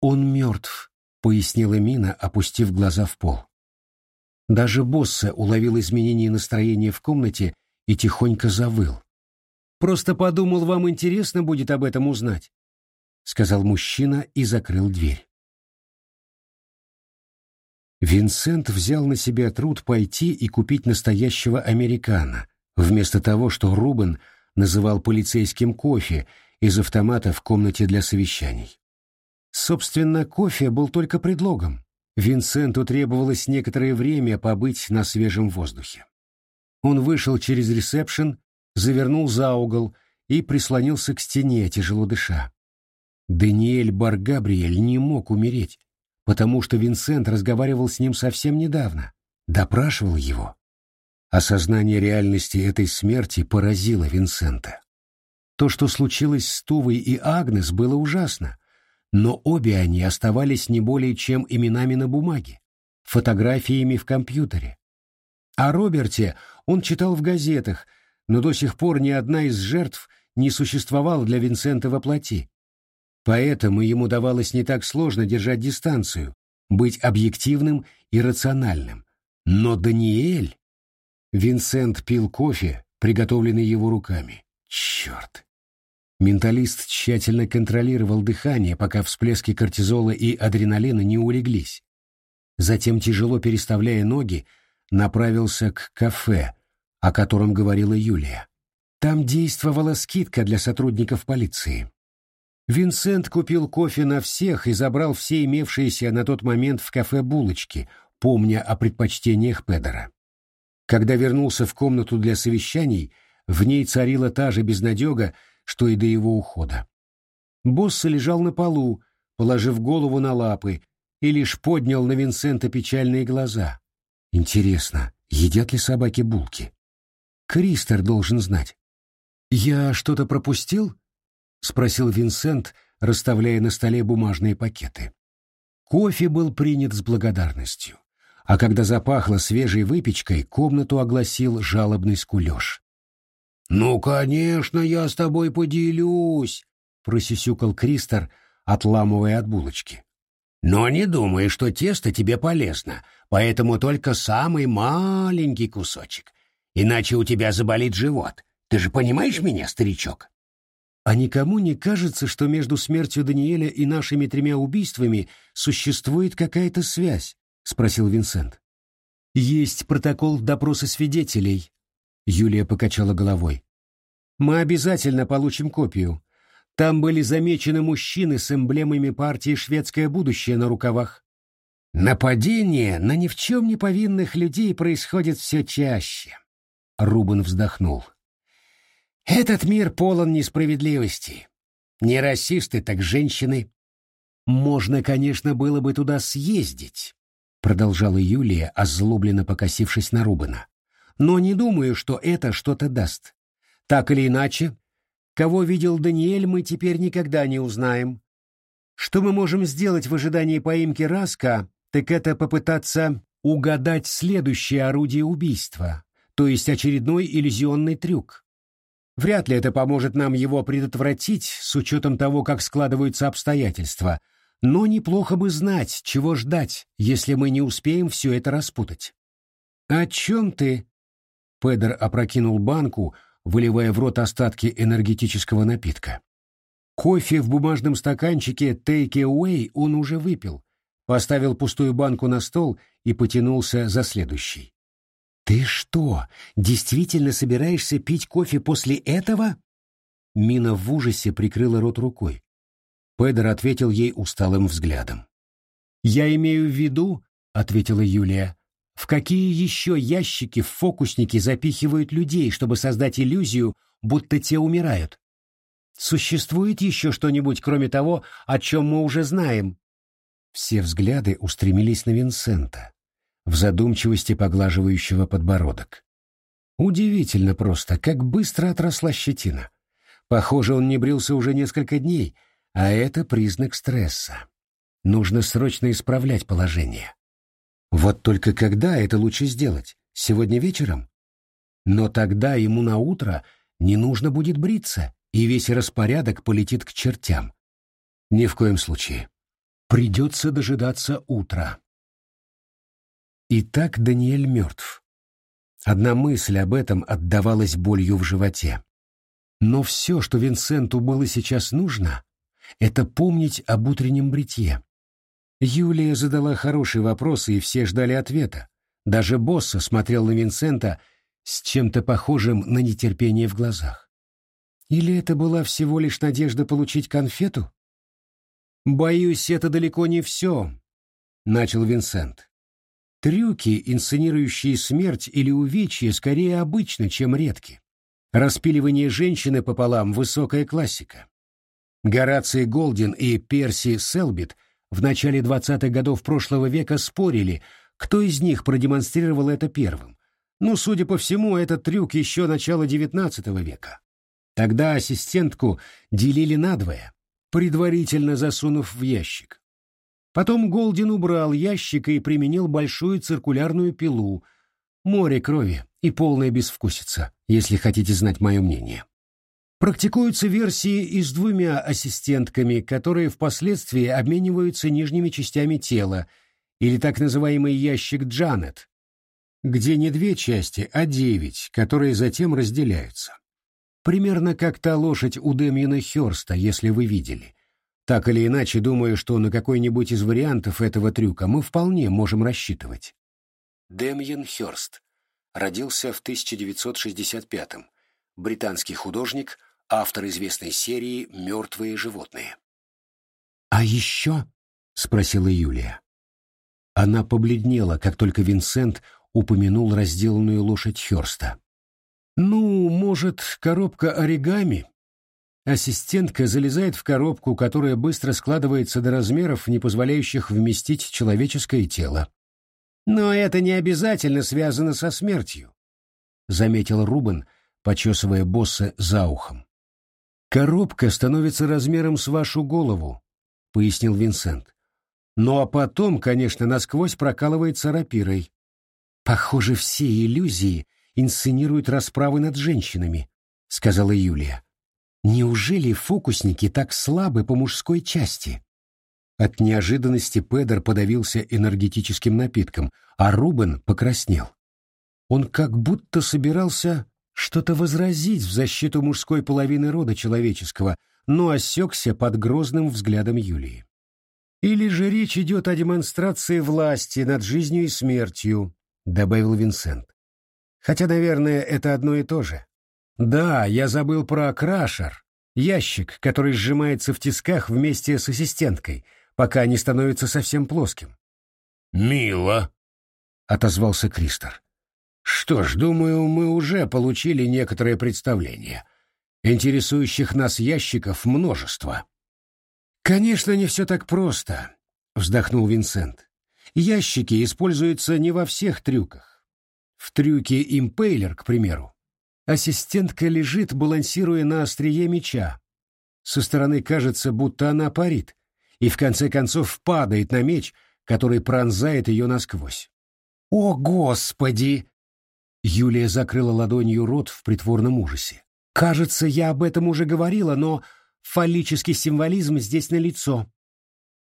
Он мертв, пояснила Мина, опустив глаза в пол. Даже босса уловил изменение настроения в комнате и тихонько завыл. Просто подумал, вам интересно будет об этом узнать», — сказал мужчина и закрыл дверь. Винсент взял на себя труд пойти и купить настоящего американо, вместо того, что Рубен называл полицейским кофе из автомата в комнате для совещаний. Собственно, кофе был только предлогом. Винсенту требовалось некоторое время побыть на свежем воздухе. Он вышел через ресепшн завернул за угол и прислонился к стене, тяжело дыша. Даниэль Баргабриэль не мог умереть, потому что Винсент разговаривал с ним совсем недавно, допрашивал его. Осознание реальности этой смерти поразило Винсента. То, что случилось с Тувой и Агнес, было ужасно, но обе они оставались не более чем именами на бумаге, фотографиями в компьютере. О Роберте он читал в газетах, но до сих пор ни одна из жертв не существовала для Винсента во плоти. Поэтому ему давалось не так сложно держать дистанцию, быть объективным и рациональным. Но Даниэль... Винсент пил кофе, приготовленный его руками. Черт! Менталист тщательно контролировал дыхание, пока всплески кортизола и адреналина не улеглись. Затем, тяжело переставляя ноги, направился к кафе, о котором говорила Юлия. Там действовала скидка для сотрудников полиции. Винсент купил кофе на всех и забрал все имевшиеся на тот момент в кафе булочки, помня о предпочтениях Педера. Когда вернулся в комнату для совещаний, в ней царила та же безнадега, что и до его ухода. Босса лежал на полу, положив голову на лапы, и лишь поднял на Винсента печальные глаза. Интересно, едят ли собаки булки? Кристер должен знать. «Я что-то пропустил?» — спросил Винсент, расставляя на столе бумажные пакеты. Кофе был принят с благодарностью, а когда запахло свежей выпечкой, комнату огласил жалобный скулеж. «Ну, конечно, я с тобой поделюсь», — просисюкал Кристер, отламывая от булочки. «Но не думай, что тесто тебе полезно, поэтому только самый маленький кусочек, иначе у тебя заболит живот. Ты же понимаешь меня, старичок?» А никому не кажется, что между смертью Даниэля и нашими тремя убийствами существует какая-то связь? спросил Винсент. Есть протокол допроса свидетелей. Юлия покачала головой. Мы обязательно получим копию. Там были замечены мужчины с эмблемами партии «Шведское будущее» на рукавах. Нападение на ни в чем не повинных людей происходит все чаще. Рубен вздохнул. Этот мир полон несправедливости. Не расисты, так женщины. Можно, конечно, было бы туда съездить, продолжала Юлия, озлобленно покосившись на Рубана. Но не думаю, что это что-то даст. Так или иначе, кого видел Даниэль, мы теперь никогда не узнаем. Что мы можем сделать в ожидании поимки Раска, так это попытаться угадать следующее орудие убийства, то есть очередной иллюзионный трюк. Вряд ли это поможет нам его предотвратить с учетом того, как складываются обстоятельства, но неплохо бы знать, чего ждать, если мы не успеем все это распутать. «О чем ты?» Педер опрокинул банку, выливая в рот остатки энергетического напитка. Кофе в бумажном стаканчике Take Away он уже выпил, поставил пустую банку на стол и потянулся за следующей. «Ты что, действительно собираешься пить кофе после этого?» Мина в ужасе прикрыла рот рукой. Педер ответил ей усталым взглядом. «Я имею в виду, — ответила Юлия, — в какие еще ящики фокусники запихивают людей, чтобы создать иллюзию, будто те умирают? Существует еще что-нибудь, кроме того, о чем мы уже знаем?» Все взгляды устремились на Винсента в задумчивости поглаживающего подбородок. Удивительно просто, как быстро отросла щетина. Похоже, он не брился уже несколько дней, а это признак стресса. Нужно срочно исправлять положение. Вот только когда это лучше сделать? Сегодня вечером? Но тогда ему на утро не нужно будет бриться, и весь распорядок полетит к чертям. Ни в коем случае. Придется дожидаться утра. И так Даниэль мертв. Одна мысль об этом отдавалась болью в животе. Но все, что Винсенту было сейчас нужно, это помнить об утреннем бритье. Юлия задала хорошие вопросы, и все ждали ответа. Даже босса смотрел на Винсента с чем-то похожим на нетерпение в глазах. Или это была всего лишь надежда получить конфету? «Боюсь, это далеко не все», — начал Винсент. Трюки, инсценирующие смерть или увечье, скорее обычны, чем редки. Распиливание женщины пополам – высокая классика. Гораций Голдин и Перси Селбит в начале 20-х годов прошлого века спорили, кто из них продемонстрировал это первым. Но, судя по всему, этот трюк еще начала XIX века. Тогда ассистентку делили надвое, предварительно засунув в ящик. Потом Голдин убрал ящик и применил большую циркулярную пилу. Море крови и полная безвкусица, если хотите знать мое мнение. Практикуются версии и с двумя ассистентками, которые впоследствии обмениваются нижними частями тела, или так называемый ящик Джанет, где не две части, а девять, которые затем разделяются. Примерно как та лошадь у Демьена Хёрста, если вы видели. Так или иначе, думаю, что на какой-нибудь из вариантов этого трюка мы вполне можем рассчитывать. Демьен Хёрст родился в 1965-м. Британский художник, автор известной серии «Мертвые животные». «А еще?» — спросила Юлия. Она побледнела, как только Винсент упомянул разделанную лошадь Хёрста. «Ну, может, коробка оригами?» Ассистентка залезает в коробку, которая быстро складывается до размеров, не позволяющих вместить человеческое тело. Но это не обязательно связано со смертью, — заметил Рубен, почесывая босса за ухом. «Коробка становится размером с вашу голову», — пояснил Винсент. «Ну а потом, конечно, насквозь прокалывается рапирой. Похоже, все иллюзии инсценируют расправы над женщинами», — сказала Юлия. Неужели фокусники так слабы по мужской части? От неожиданности Педер подавился энергетическим напитком, а Рубен покраснел. Он как будто собирался что-то возразить в защиту мужской половины рода человеческого, но осекся под грозным взглядом Юлии. «Или же речь идет о демонстрации власти над жизнью и смертью», — добавил Винсент. «Хотя, наверное, это одно и то же. Да, я забыл про крашер, ящик, который сжимается в тисках вместе с ассистенткой, пока не становится совсем плоским. «Мило», — отозвался Кристор. «Что ж, думаю, мы уже получили некоторое представление. Интересующих нас ящиков множество». «Конечно, не все так просто», — вздохнул Винсент. «Ящики используются не во всех трюках. В трюке «Импейлер», к примеру, Ассистентка лежит, балансируя на острие меча. Со стороны кажется, будто она парит, и в конце концов падает на меч, который пронзает ее насквозь. «О, Господи!» Юлия закрыла ладонью рот в притворном ужасе. «Кажется, я об этом уже говорила, но фаллический символизм здесь налицо.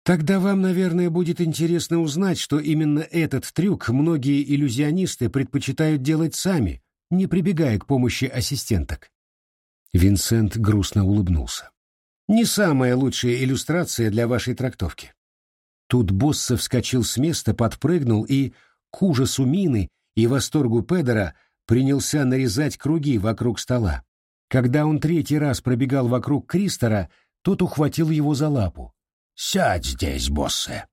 Тогда вам, наверное, будет интересно узнать, что именно этот трюк многие иллюзионисты предпочитают делать сами, не прибегая к помощи ассистенток. Винсент грустно улыбнулся. «Не самая лучшая иллюстрация для вашей трактовки». Тут Босса вскочил с места, подпрыгнул и, к ужасу Мины и восторгу Педера, принялся нарезать круги вокруг стола. Когда он третий раз пробегал вокруг Кристора, тот ухватил его за лапу. «Сядь здесь, Боссе!»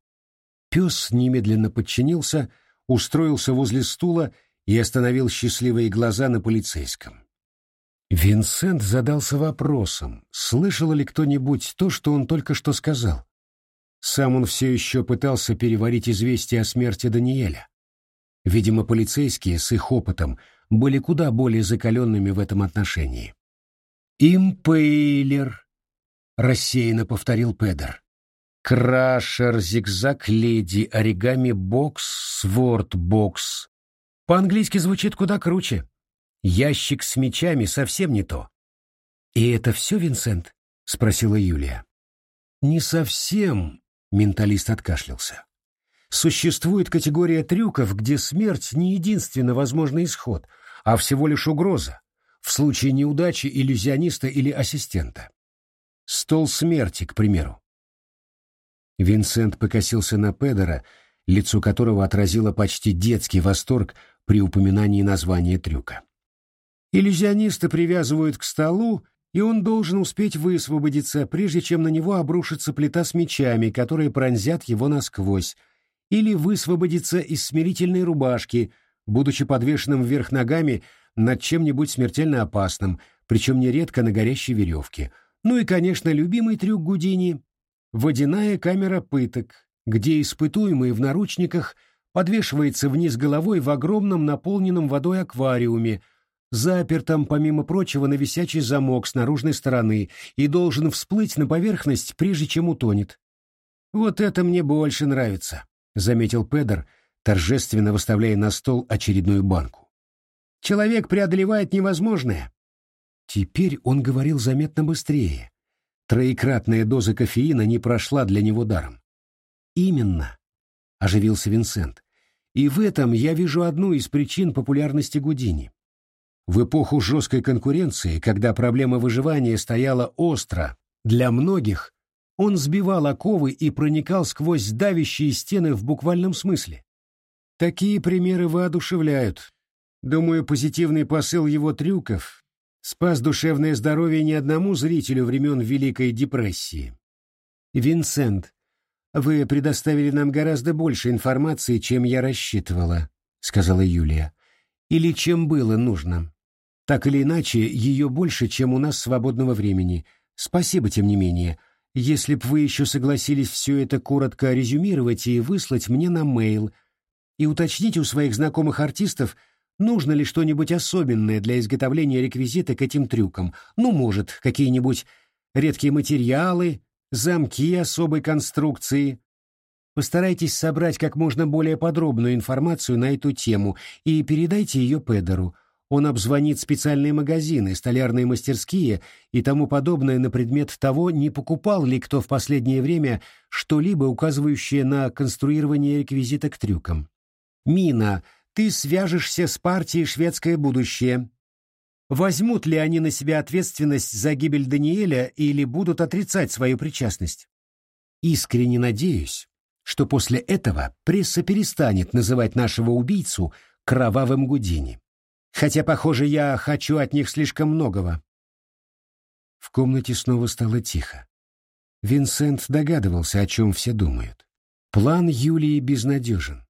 Пес немедленно подчинился, устроился возле стула и остановил счастливые глаза на полицейском. Винсент задался вопросом, слышал ли кто-нибудь то, что он только что сказал. Сам он все еще пытался переварить известие о смерти Даниэля. Видимо, полицейские с их опытом были куда более закаленными в этом отношении. «Импейлер», — рассеянно повторил Педер. «Крашер, зигзаг, леди, оригами, бокс, сворд, бокс, по-английски звучит куда круче. Ящик с мечами совсем не то. «И это все, Винсент?» — спросила Юлия. «Не совсем», — менталист откашлялся. «Существует категория трюков, где смерть не единственно возможный исход, а всего лишь угроза, в случае неудачи иллюзиониста или ассистента. Стол смерти, к примеру». Винсент покосился на Педера, лицо которого отразило почти детский восторг при упоминании названия трюка. Иллюзиониста привязывают к столу, и он должен успеть высвободиться, прежде чем на него обрушится плита с мечами, которые пронзят его насквозь, или высвободиться из смирительной рубашки, будучи подвешенным вверх ногами над чем-нибудь смертельно опасным, причем нередко на горящей веревке. Ну и, конечно, любимый трюк Гудини — водяная камера пыток, где испытуемый в наручниках подвешивается вниз головой в огромном наполненном водой аквариуме, запертом, помимо прочего, на висячий замок с наружной стороны и должен всплыть на поверхность, прежде чем утонет. «Вот это мне больше нравится», — заметил Педер, торжественно выставляя на стол очередную банку. «Человек преодолевает невозможное». Теперь он говорил заметно быстрее. Троекратная доза кофеина не прошла для него даром. «Именно», — оживился Винсент. И в этом я вижу одну из причин популярности Гудини. В эпоху жесткой конкуренции, когда проблема выживания стояла остро для многих, он сбивал оковы и проникал сквозь давящие стены в буквальном смысле. Такие примеры воодушевляют. Думаю, позитивный посыл его трюков спас душевное здоровье не одному зрителю времен Великой депрессии. Винсент, «Вы предоставили нам гораздо больше информации, чем я рассчитывала», — сказала Юлия. «Или чем было нужно. Так или иначе, ее больше, чем у нас свободного времени, Спасибо, тем не менее. Если б вы еще согласились все это коротко резюмировать и выслать мне на мейл, и уточнить у своих знакомых артистов, нужно ли что-нибудь особенное для изготовления реквизита к этим трюкам. Ну, может, какие-нибудь редкие материалы, замки особой конструкции. Постарайтесь собрать как можно более подробную информацию на эту тему и передайте ее Педеру. Он обзвонит специальные магазины, столярные мастерские и тому подобное на предмет того, не покупал ли кто в последнее время что-либо, указывающее на конструирование реквизита к трюкам. Мина, ты свяжешься с партией «Шведское будущее». Возьмут ли они на себя ответственность за гибель Даниэля или будут отрицать свою причастность? Искренне надеюсь, что после этого пресса перестанет называть нашего убийцу кровавым Гудини. Хотя, похоже, я хочу от них слишком многого. В комнате снова стало тихо. Винсент догадывался, о чем все думают. План Юлии безнадежен.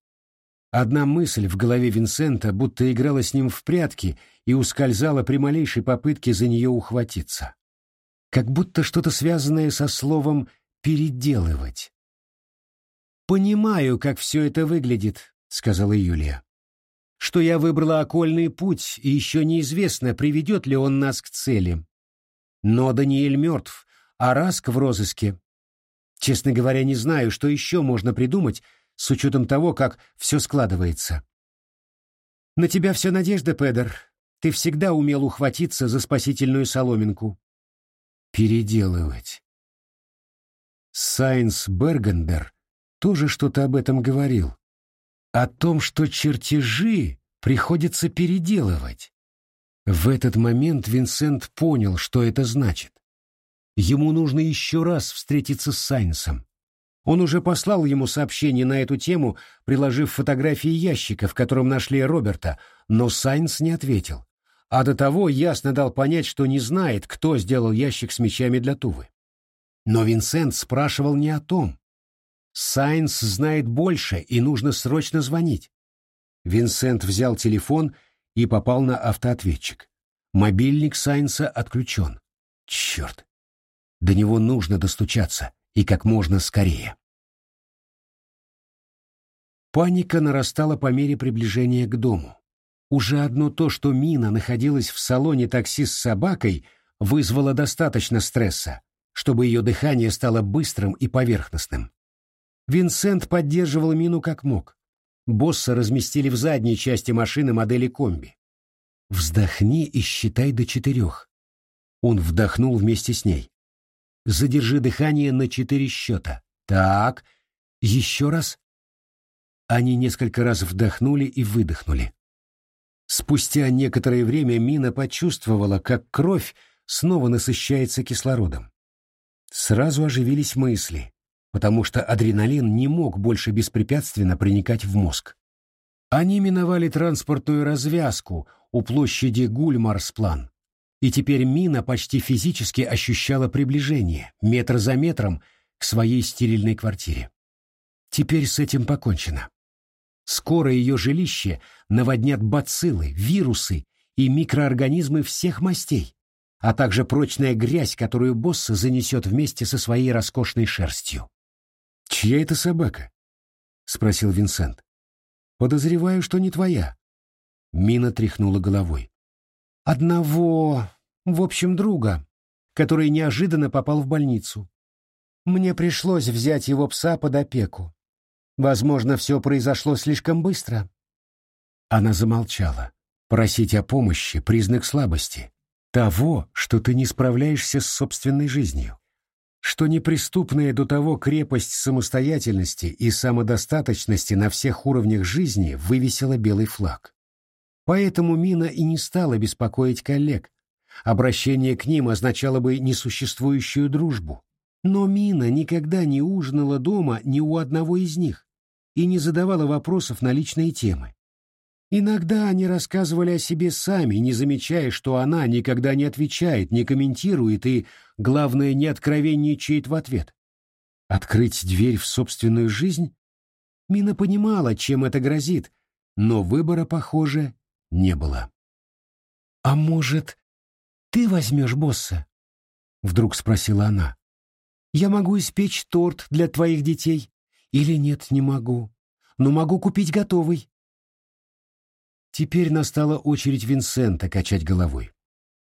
Одна мысль в голове Винсента будто играла с ним в прятки и ускользала при малейшей попытке за нее ухватиться. Как будто что-то связанное со словом «переделывать». «Понимаю, как все это выглядит», — сказала Юлия. «Что я выбрала окольный путь, и еще неизвестно, приведет ли он нас к цели. Но Даниэль мертв, а Раск в розыске. Честно говоря, не знаю, что еще можно придумать, с учетом того, как все складывается. На тебя все надежда, Педер. Ты всегда умел ухватиться за спасительную соломинку. Переделывать. Сайнс Бергандер тоже что-то об этом говорил. О том, что чертежи приходится переделывать. В этот момент Винсент понял, что это значит. Ему нужно еще раз встретиться с Сайнсом. Он уже послал ему сообщение на эту тему, приложив фотографии ящика, в котором нашли Роберта, но Сайнс не ответил. А до того ясно дал понять, что не знает, кто сделал ящик с мечами для Тувы. Но Винсент спрашивал не о том. Сайнс знает больше, и нужно срочно звонить. Винсент взял телефон и попал на автоответчик. Мобильник Сайнса отключен. Черт! До него нужно достучаться и как можно скорее. Паника нарастала по мере приближения к дому. Уже одно то, что Мина находилась в салоне такси с собакой, вызвало достаточно стресса, чтобы ее дыхание стало быстрым и поверхностным. Винсент поддерживал Мину как мог. Босса разместили в задней части машины модели комби. «Вздохни и считай до четырех». Он вдохнул вместе с ней. Задержи дыхание на четыре счета. Так, еще раз. Они несколько раз вдохнули и выдохнули. Спустя некоторое время Мина почувствовала, как кровь снова насыщается кислородом. Сразу оживились мысли, потому что адреналин не мог больше беспрепятственно проникать в мозг. Они миновали транспортную развязку у площади Гульмарсплан и теперь Мина почти физически ощущала приближение, метр за метром, к своей стерильной квартире. Теперь с этим покончено. Скоро ее жилище наводнят бациллы, вирусы и микроорганизмы всех мастей, а также прочная грязь, которую босс занесет вместе со своей роскошной шерстью. «Чья это собака?» — спросил Винсент. «Подозреваю, что не твоя». Мина тряхнула головой. Одного, в общем, друга, который неожиданно попал в больницу. Мне пришлось взять его пса под опеку. Возможно, все произошло слишком быстро. Она замолчала. Просить о помощи — признак слабости. Того, что ты не справляешься с собственной жизнью. Что неприступная до того крепость самостоятельности и самодостаточности на всех уровнях жизни вывесила белый флаг. Поэтому Мина и не стала беспокоить коллег. Обращение к ним означало бы несуществующую дружбу. Но Мина никогда не ужинала дома ни у одного из них и не задавала вопросов на личные темы. Иногда они рассказывали о себе сами, не замечая, что она никогда не отвечает, не комментирует и, главное, не откровенничает в ответ. Открыть дверь в собственную жизнь? Мина понимала, чем это грозит, но выбора, похоже, не было. «А может, ты возьмешь босса?» вдруг спросила она. «Я могу испечь торт для твоих детей? Или нет, не могу. Но могу купить готовый». Теперь настала очередь Винсента качать головой.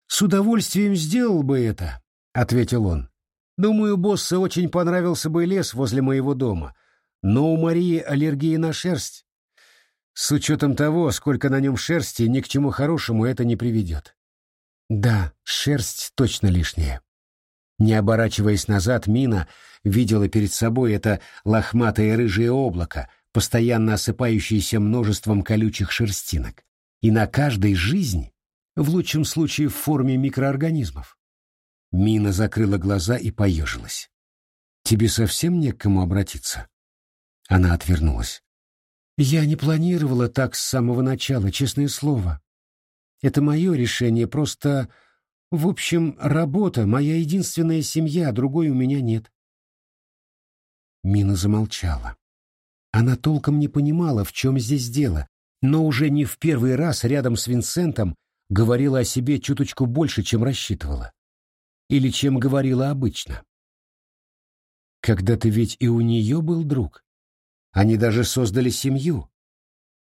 «С удовольствием сделал бы это», — ответил он. «Думаю, боссу очень понравился бы лес возле моего дома, но у Марии аллергия на шерсть. С учетом того, сколько на нем шерсти, ни к чему хорошему это не приведет. Да, шерсть точно лишняя. Не оборачиваясь назад, Мина видела перед собой это лохматое рыжее облако, постоянно осыпающееся множеством колючих шерстинок. И на каждой жизнь, в лучшем случае в форме микроорганизмов. Мина закрыла глаза и поежилась. «Тебе совсем не к кому обратиться?» Она отвернулась. Я не планировала так с самого начала, честное слово. Это мое решение, просто... В общем, работа — моя единственная семья, другой у меня нет. Мина замолчала. Она толком не понимала, в чем здесь дело, но уже не в первый раз рядом с Винсентом говорила о себе чуточку больше, чем рассчитывала. Или чем говорила обычно. Когда-то ведь и у нее был друг. Они даже создали семью.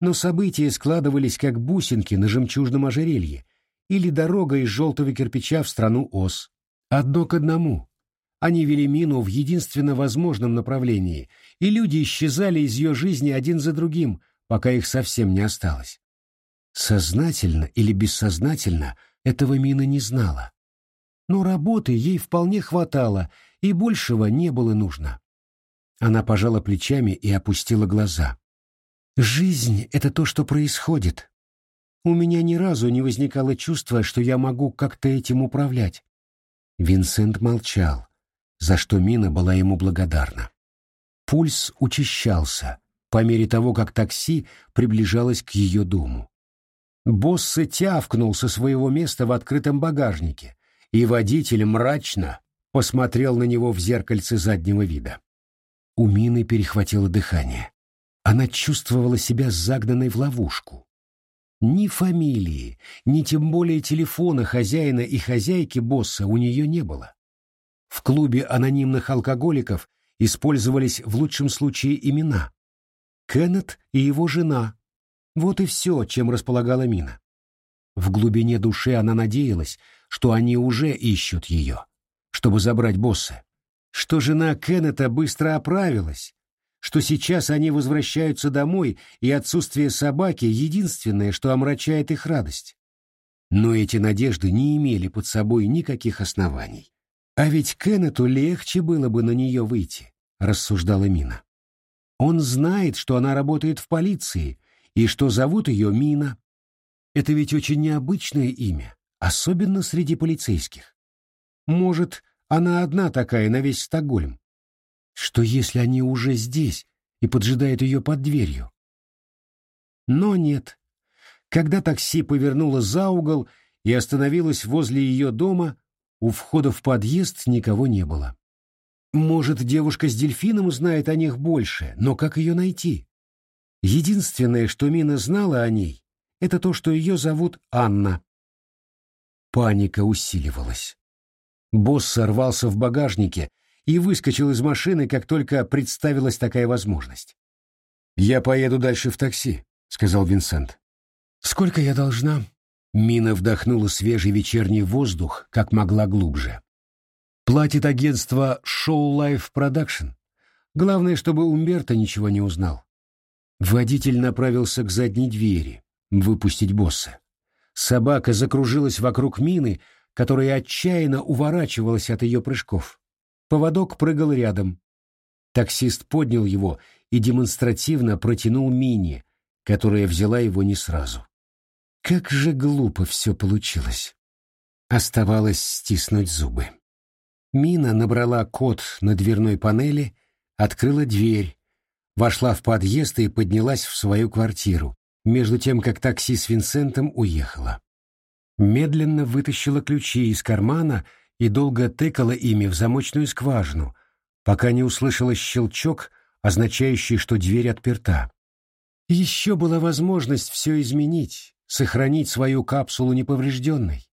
Но события складывались как бусинки на жемчужном ожерелье или дорога из желтого кирпича в страну Оз. Одно к одному. Они вели Мину в единственно возможном направлении, и люди исчезали из ее жизни один за другим, пока их совсем не осталось. Сознательно или бессознательно этого Мина не знала. Но работы ей вполне хватало, и большего не было нужно. Она пожала плечами и опустила глаза. «Жизнь — это то, что происходит. У меня ни разу не возникало чувства, что я могу как-то этим управлять». Винсент молчал, за что Мина была ему благодарна. Пульс учащался по мере того, как такси приближалось к ее дому. Боссе тявкнул со своего места в открытом багажнике, и водитель мрачно посмотрел на него в зеркальце заднего вида. У Мины перехватило дыхание. Она чувствовала себя загнанной в ловушку. Ни фамилии, ни тем более телефона хозяина и хозяйки босса у нее не было. В клубе анонимных алкоголиков использовались в лучшем случае имена. Кеннет и его жена. Вот и все, чем располагала Мина. В глубине души она надеялась, что они уже ищут ее, чтобы забрать босса что жена Кеннета быстро оправилась, что сейчас они возвращаются домой, и отсутствие собаки — единственное, что омрачает их радость. Но эти надежды не имели под собой никаких оснований. А ведь Кеннету легче было бы на нее выйти, рассуждала Мина. Он знает, что она работает в полиции, и что зовут ее Мина. Это ведь очень необычное имя, особенно среди полицейских. Может, она одна такая на весь Стокгольм. Что если они уже здесь и поджидают ее под дверью? Но нет. Когда такси повернуло за угол и остановилось возле ее дома, у входа в подъезд никого не было. Может, девушка с дельфином знает о них больше, но как ее найти? Единственное, что Мина знала о ней, это то, что ее зовут Анна. Паника усиливалась. Босс сорвался в багажнике и выскочил из машины, как только представилась такая возможность. «Я поеду дальше в такси», — сказал Винсент. «Сколько я должна?» Мина вдохнула свежий вечерний воздух, как могла глубже. «Платит агентство Show Life Production. Главное, чтобы Умберто ничего не узнал». Водитель направился к задней двери, выпустить босса. Собака закружилась вокруг Мины, которая отчаянно уворачивалась от ее прыжков. Поводок прыгал рядом. Таксист поднял его и демонстративно протянул Мини, которая взяла его не сразу. Как же глупо все получилось. Оставалось стиснуть зубы. Мина набрала код на дверной панели, открыла дверь, вошла в подъезд и поднялась в свою квартиру, между тем, как такси с Винсентом уехала медленно вытащила ключи из кармана и долго тыкала ими в замочную скважину, пока не услышала щелчок, означающий, что дверь отперта. Еще была возможность все изменить, сохранить свою капсулу неповрежденной.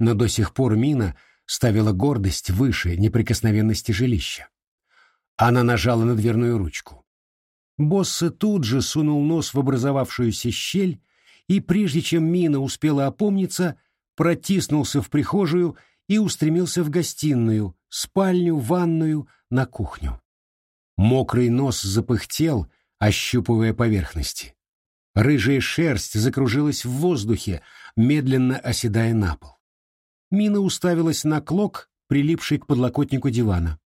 Но до сих пор Мина ставила гордость выше неприкосновенности жилища. Она нажала на дверную ручку. Босса тут же сунул нос в образовавшуюся щель и, прежде чем Мина успела опомниться, протиснулся в прихожую и устремился в гостиную, спальню, ванную, на кухню. Мокрый нос запыхтел, ощупывая поверхности. Рыжая шерсть закружилась в воздухе, медленно оседая на пол. Мина уставилась на клок, прилипший к подлокотнику дивана.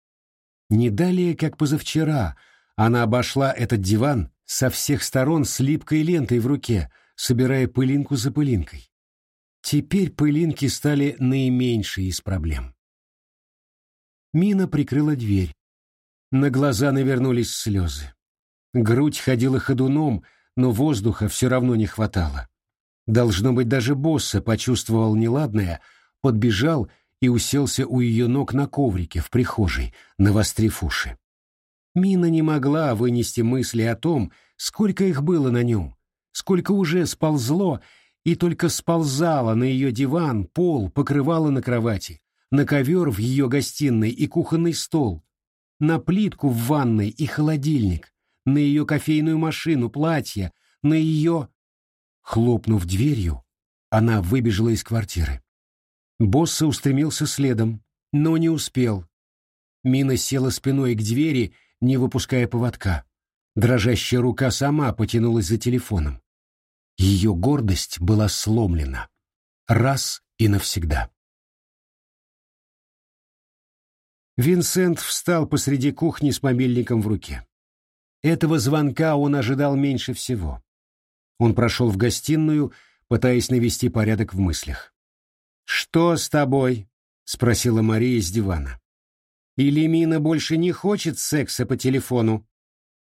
Не далее, как позавчера, она обошла этот диван со всех сторон с липкой лентой в руке, собирая пылинку за пылинкой. Теперь пылинки стали наименьшей из проблем. Мина прикрыла дверь. На глаза навернулись слезы. Грудь ходила ходуном, но воздуха все равно не хватало. Должно быть, даже босса почувствовал неладное, подбежал и уселся у ее ног на коврике в прихожей, навострив уши. Мина не могла вынести мысли о том, сколько их было на нем, сколько уже сползло и только сползало на ее диван, пол, покрывало на кровати, на ковер в ее гостиной и кухонный стол, на плитку в ванной и холодильник, на ее кофейную машину, платье, на ее... Хлопнув дверью, она выбежала из квартиры. Босса устремился следом, но не успел. Мина села спиной к двери, не выпуская поводка. Дрожащая рука сама потянулась за телефоном. Ее гордость была сломлена. Раз и навсегда. Винсент встал посреди кухни с мобильником в руке. Этого звонка он ожидал меньше всего. Он прошел в гостиную, пытаясь навести порядок в мыслях. «Что с тобой?» — спросила Мария с дивана. «Или Мина больше не хочет секса по телефону?»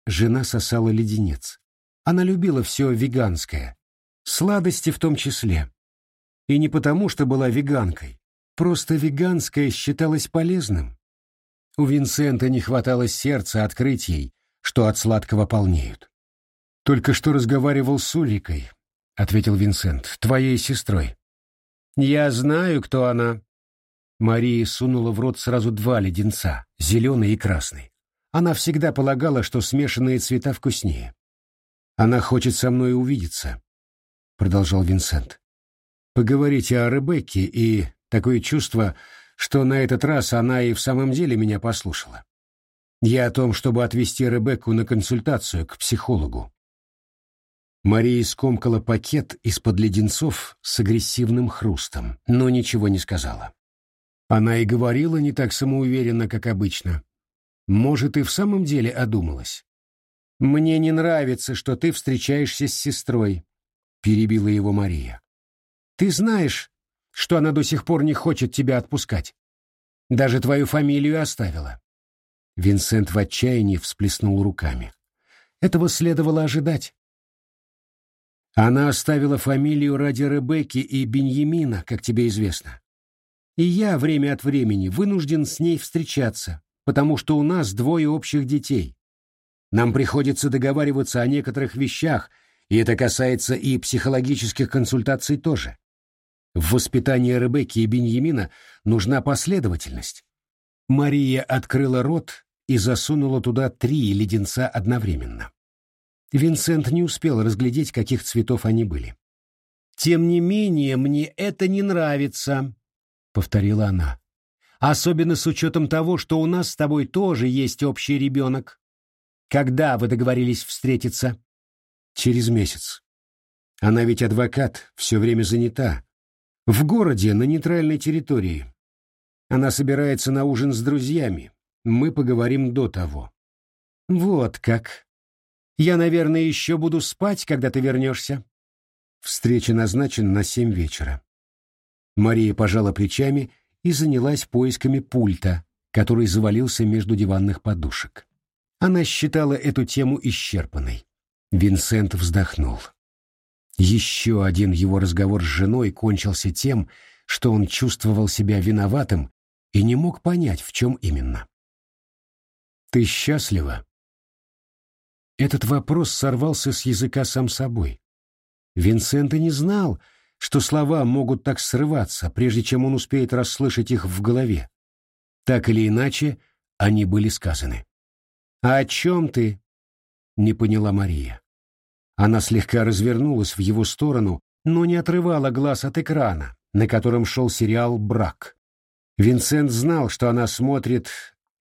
Жена сосала леденец. Она любила все веганское, сладости в том числе. И не потому, что была веганкой, просто веганское считалось полезным. У Винсента не хватало сердца открыть ей, что от сладкого полнеют. «Только что разговаривал с Уликой», — ответил Винсент, — «твоей сестрой». «Я знаю, кто она». Мария сунула в рот сразу два леденца, зеленый и красный. Она всегда полагала, что смешанные цвета вкуснее. «Она хочет со мной увидеться», — продолжал Винсент. «Поговорите о Ребекке, и такое чувство, что на этот раз она и в самом деле меня послушала. Я о том, чтобы отвезти Ребекку на консультацию к психологу. Мария скомкала пакет из-под леденцов с агрессивным хрустом, но ничего не сказала. Она и говорила не так самоуверенно, как обычно. Может, и в самом деле одумалась. «Мне не нравится, что ты встречаешься с сестрой», — перебила его Мария. «Ты знаешь, что она до сих пор не хочет тебя отпускать. Даже твою фамилию оставила. Винсент в отчаянии всплеснул руками. Этого следовало ожидать. Она оставила фамилию ради Ребекки и Беньямина, как тебе известно. И я время от времени вынужден с ней встречаться, потому что у нас двое общих детей. Нам приходится договариваться о некоторых вещах, и это касается и психологических консультаций тоже. В воспитании Ребекки и Беньямина нужна последовательность. Мария открыла рот и засунула туда три леденца одновременно. Винсент не успел разглядеть, каких цветов они были. «Тем не менее, мне это не нравится», — повторила она. «Особенно с учетом того, что у нас с тобой тоже есть общий ребенок. Когда вы договорились встретиться?» «Через месяц. Она ведь адвокат, все время занята, в городе, на нейтральной территории. Она собирается на ужин с друзьями. Мы поговорим до того. Вот как. Я, наверное, еще буду спать, когда ты вернешься. Встреча назначена на семь вечера. Мария пожала плечами и занялась поисками пульта, который завалился между диванных подушек. Она считала эту тему исчерпанной. Винсент вздохнул. Еще один его разговор с женой кончился тем, что он чувствовал себя виноватым и не мог понять, в чем именно. «Ты счастлива?» Этот вопрос сорвался с языка сам собой. Винсент и не знал, что слова могут так срываться, прежде чем он успеет расслышать их в голове. Так или иначе, они были сказаны. «А о чем ты?» — не поняла Мария. Она слегка развернулась в его сторону, но не отрывала глаз от экрана, на котором шел сериал «Брак». Винсент знал, что она смотрит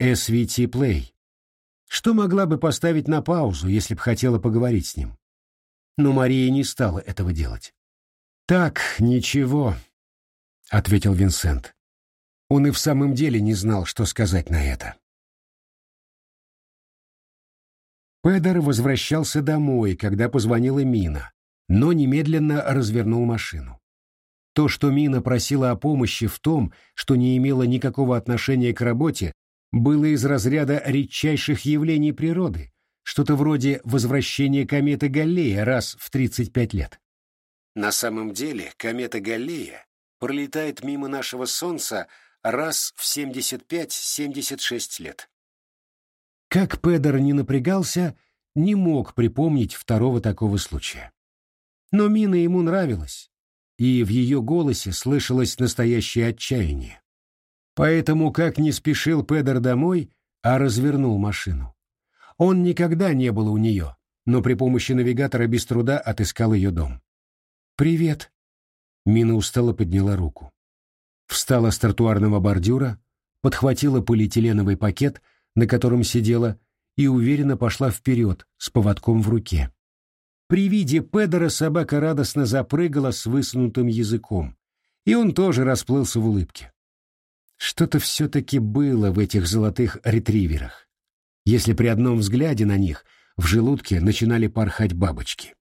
SVT Play, что могла бы поставить на паузу, если б хотела поговорить с ним. Но Мария не стала этого делать. «Так, ничего», — ответил Винсент. Он и в самом деле не знал, что сказать на это. Педер возвращался домой, когда позвонила Мина, но немедленно развернул машину. То, что Мина просила о помощи в том, что не имело никакого отношения к работе, было из разряда редчайших явлений природы, что-то вроде возвращения кометы Галлея раз в 35 лет. На самом деле комета Галлея пролетает мимо нашего Солнца раз в 75-76 лет. Как Педер не напрягался, не мог припомнить второго такого случая. Но Мина ему нравилась, и в ее голосе слышалось настоящее отчаяние. Поэтому, как не спешил Педер домой, а развернул машину. Он никогда не был у нее, но при помощи навигатора без труда отыскал ее дом. «Привет!» Мина устало подняла руку. Встала с тротуарного бордюра, подхватила полиэтиленовый пакет, на котором сидела, и уверенно пошла вперед с поводком в руке. При виде Педора собака радостно запрыгала с высунутым языком, и он тоже расплылся в улыбке. Что-то все-таки было в этих золотых ретриверах, если при одном взгляде на них в желудке начинали порхать бабочки.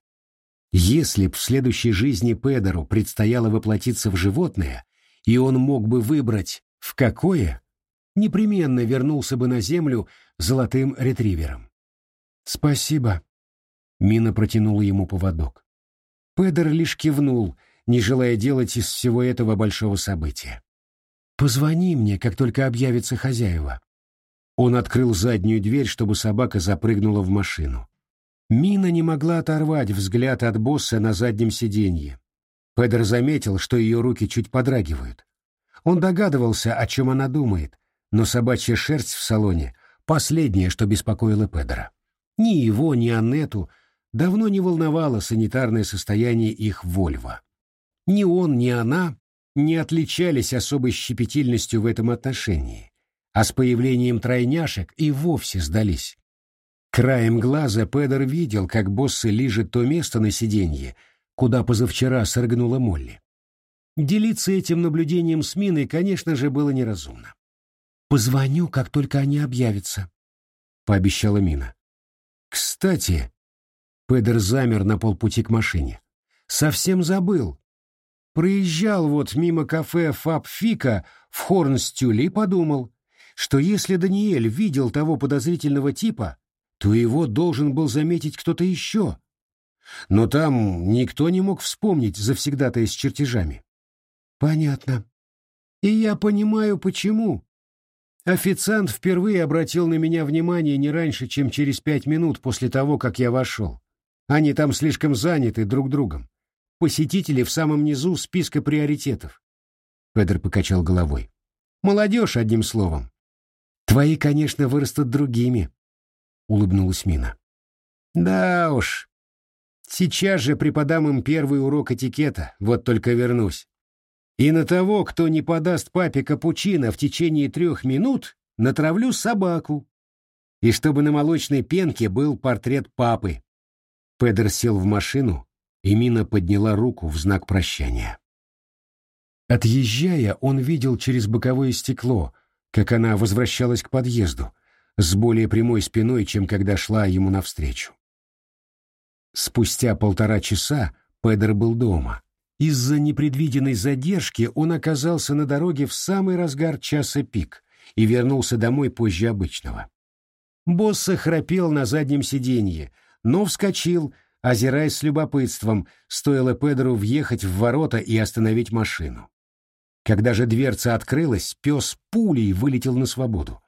Если б в следующей жизни Педеру предстояло воплотиться в животное, и он мог бы выбрать, в какое, непременно вернулся бы на землю золотым ретривером. «Спасибо», — Мина протянула ему поводок. Педер лишь кивнул, не желая делать из всего этого большого события. «Позвони мне, как только объявится хозяева». Он открыл заднюю дверь, чтобы собака запрыгнула в машину. Мина не могла оторвать взгляд от босса на заднем сиденье. Педер заметил, что ее руки чуть подрагивают. Он догадывался, о чем она думает, но собачья шерсть в салоне — последнее, что беспокоило Педера. Ни его, ни Аннету давно не волновало санитарное состояние их Вольва. Ни он, ни она не отличались особой щепетильностью в этом отношении, а с появлением тройняшек и вовсе сдались. Краем глаза Педер видел, как боссы лижет то место на сиденье, куда позавчера соргнула Молли. Делиться этим наблюдением с Миной, конечно же, было неразумно. «Позвоню, как только они объявятся», — пообещала Мина. «Кстати...» — Педер замер на полпути к машине. «Совсем забыл. Проезжал вот мимо кафе Фаб Фика в Хорнстюле и подумал, что если Даниэль видел того подозрительного типа, то его должен был заметить кто-то еще. Но там никто не мог вспомнить завсегдатая с чертежами. Понятно. И я понимаю, почему. Официант впервые обратил на меня внимание не раньше, чем через пять минут после того, как я вошел. Они там слишком заняты друг другом. Посетители в самом низу списка приоритетов. Педер покачал головой. Молодежь, одним словом. Твои, конечно, вырастут другими, — улыбнулась Мина. «Да уж. Сейчас же преподам им первый урок этикета, вот только вернусь. И на того, кто не подаст папе капучино в течение трех минут, натравлю собаку. И чтобы на молочной пенке был портрет папы». Педер сел в машину, и Мина подняла руку в знак прощания. Отъезжая, он видел через боковое стекло, как она возвращалась к подъезду — с более прямой спиной, чем когда шла ему навстречу. Спустя полтора часа Педер был дома. Из-за непредвиденной задержки он оказался на дороге в самый разгар часа пик и вернулся домой позже обычного. Босса храпел на заднем сиденье, но вскочил, озираясь с любопытством, стоило Педеру въехать в ворота и остановить машину. Когда же дверца открылась, пес пулей вылетел на свободу.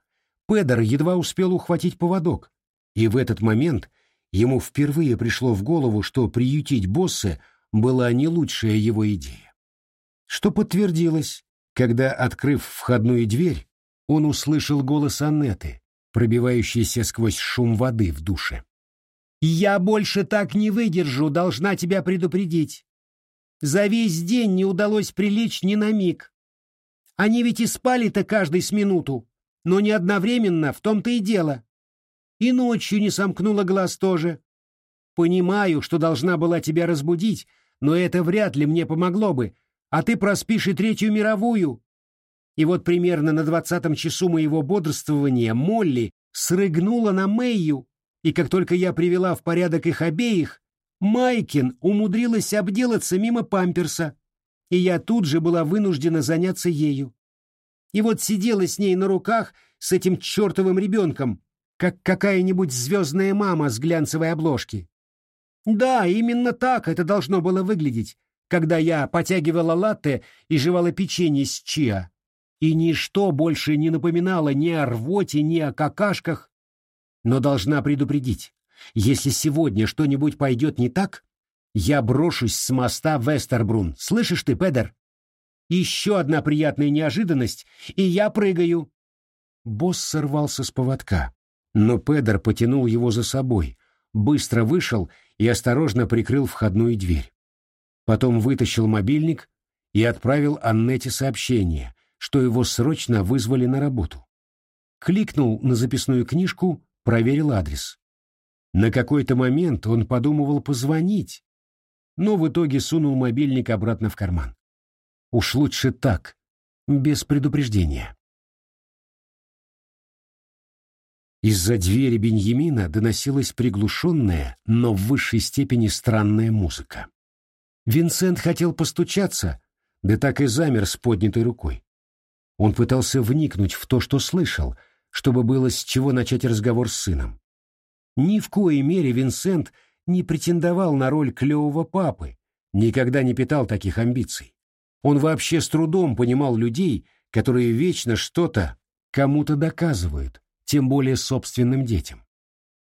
Педер едва успел ухватить поводок, и в этот момент ему впервые пришло в голову, что приютить босса была не лучшая его идея. Что подтвердилось, когда, открыв входную дверь, он услышал голос Аннеты, пробивающийся сквозь шум воды в душе. «Я больше так не выдержу, должна тебя предупредить. За весь день не удалось прилечь ни на миг. Они ведь и спали-то каждый с минуту, но не одновременно, в том-то и дело. И ночью не сомкнула глаз тоже. Понимаю, что должна была тебя разбудить, но это вряд ли мне помогло бы, а ты проспишь и Третью мировую. И вот примерно на двадцатом часу моего бодрствования Молли срыгнула на Мэйю, и как только я привела в порядок их обеих, Майкин умудрилась обделаться мимо памперса, и я тут же была вынуждена заняться ею. И вот сидела с ней на руках с этим чертовым ребенком, как какая-нибудь звездная мама с глянцевой обложки. Да, именно так это должно было выглядеть, когда я потягивала латте и жевала печенье с чиа. И ничто больше не напоминало ни о рвоте, ни о какашках. Но должна предупредить, если сегодня что-нибудь пойдет не так, я брошусь с моста в Вестербрун. Слышишь ты, Педер? Еще одна приятная неожиданность, и я прыгаю. Босс сорвался с поводка, но Педер потянул его за собой, быстро вышел и осторожно прикрыл входную дверь. Потом вытащил мобильник и отправил Аннете сообщение, что его срочно вызвали на работу. Кликнул на записную книжку, проверил адрес. На какой-то момент он подумывал позвонить, но в итоге сунул мобильник обратно в карман. Уж лучше так, без предупреждения. Из-за двери Беньямина доносилась приглушенная, но в высшей степени странная музыка. Винсент хотел постучаться, да так и замер с поднятой рукой. Он пытался вникнуть в то, что слышал, чтобы было с чего начать разговор с сыном. Ни в коей мере Винсент не претендовал на роль клевого папы, никогда не питал таких амбиций. Он вообще с трудом понимал людей, которые вечно что-то кому-то доказывают, тем более собственным детям.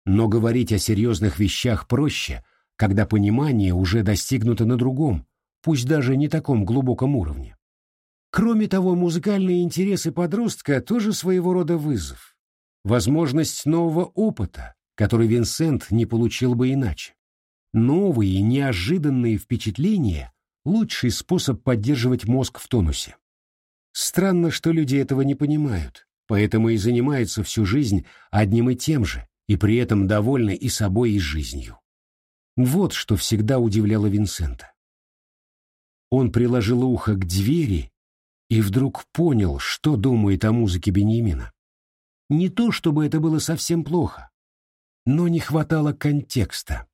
Но говорить о серьезных вещах проще, когда понимание уже достигнуто на другом, пусть даже не таком глубоком уровне. Кроме того, музыкальные интересы подростка тоже своего рода вызов. Возможность нового опыта, который Винсент не получил бы иначе. Новые, неожиданные впечатления – лучший способ поддерживать мозг в тонусе. Странно, что люди этого не понимают, поэтому и занимаются всю жизнь одним и тем же, и при этом довольны и собой, и жизнью. Вот что всегда удивляло Винсента. Он приложил ухо к двери и вдруг понял, что думает о музыке Беньямина. Не то, чтобы это было совсем плохо но не хватало контекста.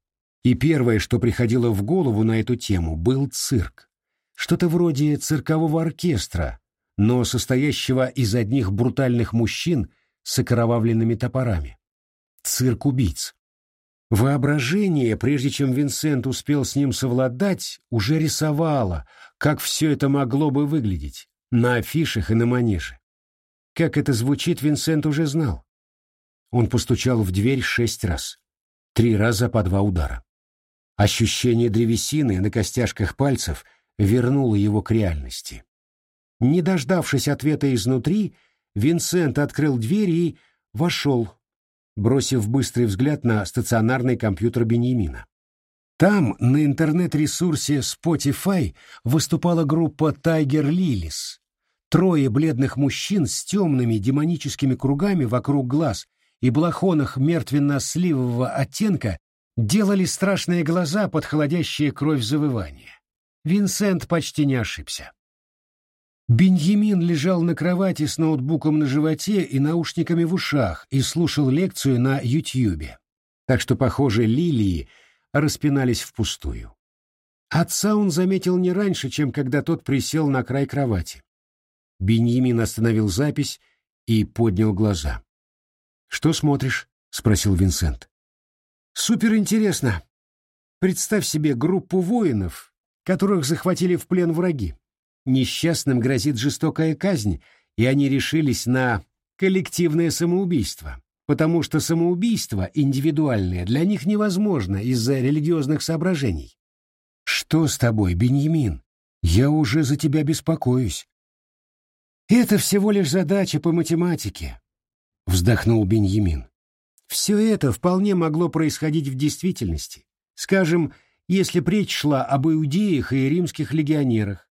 И первое, что приходило в голову на эту тему, был цирк. Что-то вроде циркового оркестра, но состоящего из одних брутальных мужчин с окровавленными топорами. Цирк убийц. Воображение, прежде чем Винсент успел с ним совладать, уже рисовало, как все это могло бы выглядеть, на афишах и на манеже. Как это звучит, Винсент уже знал. Он постучал в дверь шесть раз. Три раза по два удара. Ощущение древесины на костяшках пальцев вернуло его к реальности. Не дождавшись ответа изнутри, Винсент открыл дверь и вошел, бросив быстрый взгляд на стационарный компьютер Беньямина. Там, на интернет-ресурсе Spotify, выступала группа Tiger Lilies. Трое бледных мужчин с темными демоническими кругами вокруг глаз и балахонах мертвенно-сливового оттенка делали страшные глаза под холодящее кровь завывания. Винсент почти не ошибся. Беньямин лежал на кровати с ноутбуком на животе и наушниками в ушах и слушал лекцию на Ютьюбе. Так что, похоже, лилии распинались впустую. Отца он заметил не раньше, чем когда тот присел на край кровати. Беньямин остановил запись и поднял глаза. «Что смотришь?» — спросил Винсент. «Суперинтересно. Представь себе группу воинов, которых захватили в плен враги. Несчастным грозит жестокая казнь, и они решились на коллективное самоубийство, потому что самоубийство индивидуальное для них невозможно из-за религиозных соображений. «Что с тобой, Беньямин? Я уже за тебя беспокоюсь». «Это всего лишь задача по математике», — вздохнул Беньямин. «Все это вполне могло происходить в действительности. Скажем, если речь шла об иудеях и римских легионерах.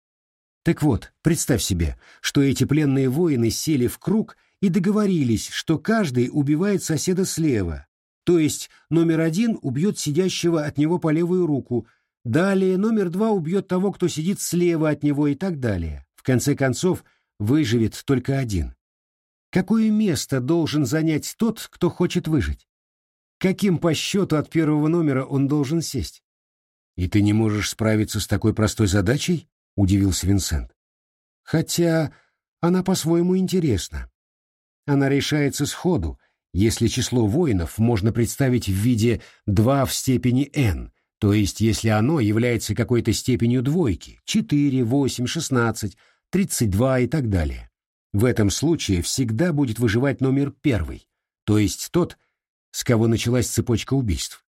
Так вот, представь себе, что эти пленные воины сели в круг и договорились, что каждый убивает соседа слева, то есть номер один убьет сидящего от него по левую руку, далее номер два убьет того, кто сидит слева от него и так далее. В конце концов, выживет только один. Какое место должен занять тот, кто хочет выжить? Каким по счету от первого номера он должен сесть? «И ты не можешь справиться с такой простой задачей?» — удивился Винсент. «Хотя она по-своему интересна. Она решается сходу, если число воинов можно представить в виде 2 в степени n, то есть если оно является какой-то степенью двойки, 4, 8, 16, 32 и так далее. В этом случае всегда будет выживать номер первый, то есть тот, с кого началась цепочка убийств.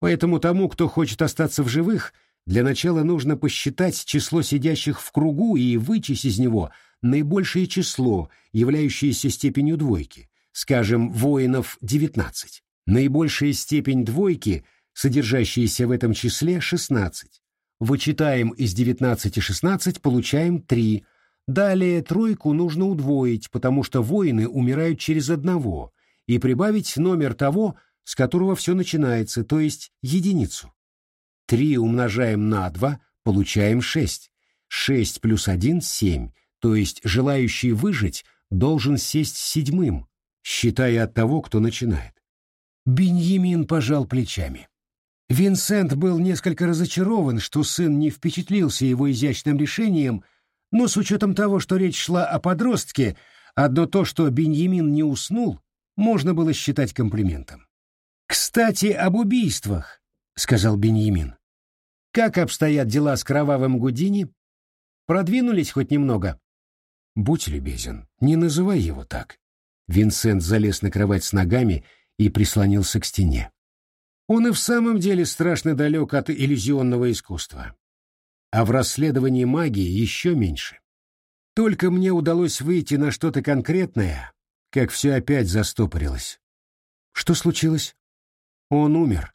Поэтому тому, кто хочет остаться в живых, для начала нужно посчитать число сидящих в кругу и вычесть из него наибольшее число, являющееся степенью двойки, скажем, воинов 19. Наибольшая степень двойки, содержащаяся в этом числе, 16. Вычитаем из 19 16, получаем 3. Далее тройку нужно удвоить, потому что воины умирают через одного, и прибавить номер того, с которого все начинается, то есть единицу. 3 умножаем на 2, получаем 6. 6 плюс 1 – 7, то есть желающий выжить должен сесть седьмым, считая от того, кто начинает. Беньямин пожал плечами. Винсент был несколько разочарован, что сын не впечатлился его изящным решением, но с учетом того, что речь шла о подростке, одно то, что Беньямин не уснул, можно было считать комплиментом. «Кстати, об убийствах», — сказал Беньямин. «Как обстоят дела с кровавым Гудини? Продвинулись хоть немного?» «Будь любезен, не называй его так», Винсент залез на кровать с ногами и прислонился к стене. Он и в самом деле страшно далек от иллюзионного искусства. А в расследовании магии еще меньше. Только мне удалось выйти на что-то конкретное, как все опять застопорилось. Что случилось? Он умер.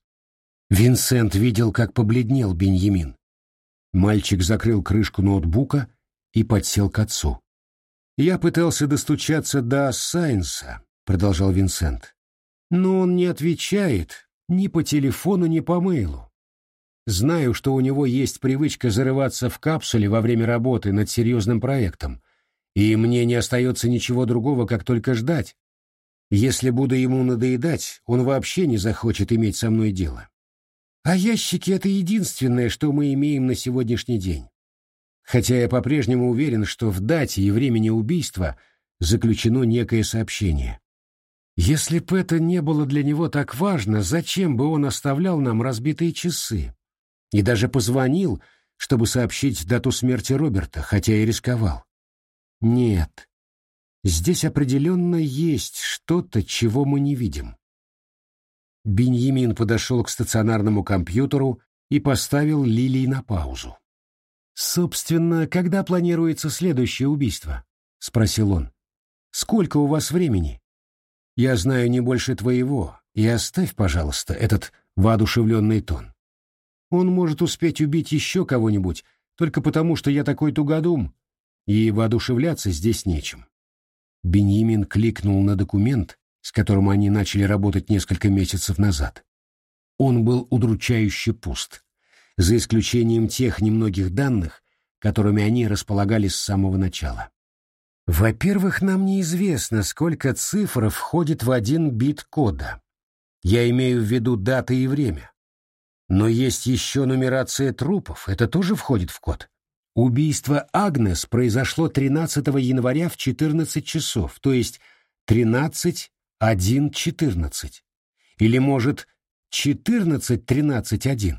Винсент видел, как побледнел Беньямин. Мальчик закрыл крышку ноутбука и подсел к отцу. «Я пытался достучаться до Сайнса», — продолжал Винсент. «Но он не отвечает ни по телефону, ни по мейлу. Знаю, что у него есть привычка зарываться в капсуле во время работы над серьезным проектом, и мне не остается ничего другого, как только ждать. Если буду ему надоедать, он вообще не захочет иметь со мной дело. А ящики — это единственное, что мы имеем на сегодняшний день хотя я по-прежнему уверен, что в дате и времени убийства заключено некое сообщение. Если бы это не было для него так важно, зачем бы он оставлял нам разбитые часы? И даже позвонил, чтобы сообщить дату смерти Роберта, хотя и рисковал. Нет, здесь определенно есть что-то, чего мы не видим. Беньямин подошел к стационарному компьютеру и поставил Лилии на паузу. «Собственно, когда планируется следующее убийство?» — спросил он. «Сколько у вас времени?» «Я знаю не больше твоего, и оставь, пожалуйста, этот воодушевленный тон. Он может успеть убить еще кого-нибудь, только потому, что я такой тугодум, и воодушевляться здесь нечем». Беньямин кликнул на документ, с которым они начали работать несколько месяцев назад. Он был удручающе пуст за исключением тех немногих данных, которыми они располагали с самого начала. Во-первых, нам неизвестно, сколько цифр входит в один бит кода. Я имею в виду даты и время. Но есть еще нумерация трупов, это тоже входит в код. Убийство Агнес произошло 13 января в 14 часов, то есть 13.1.14. Или, может, 14.13.1.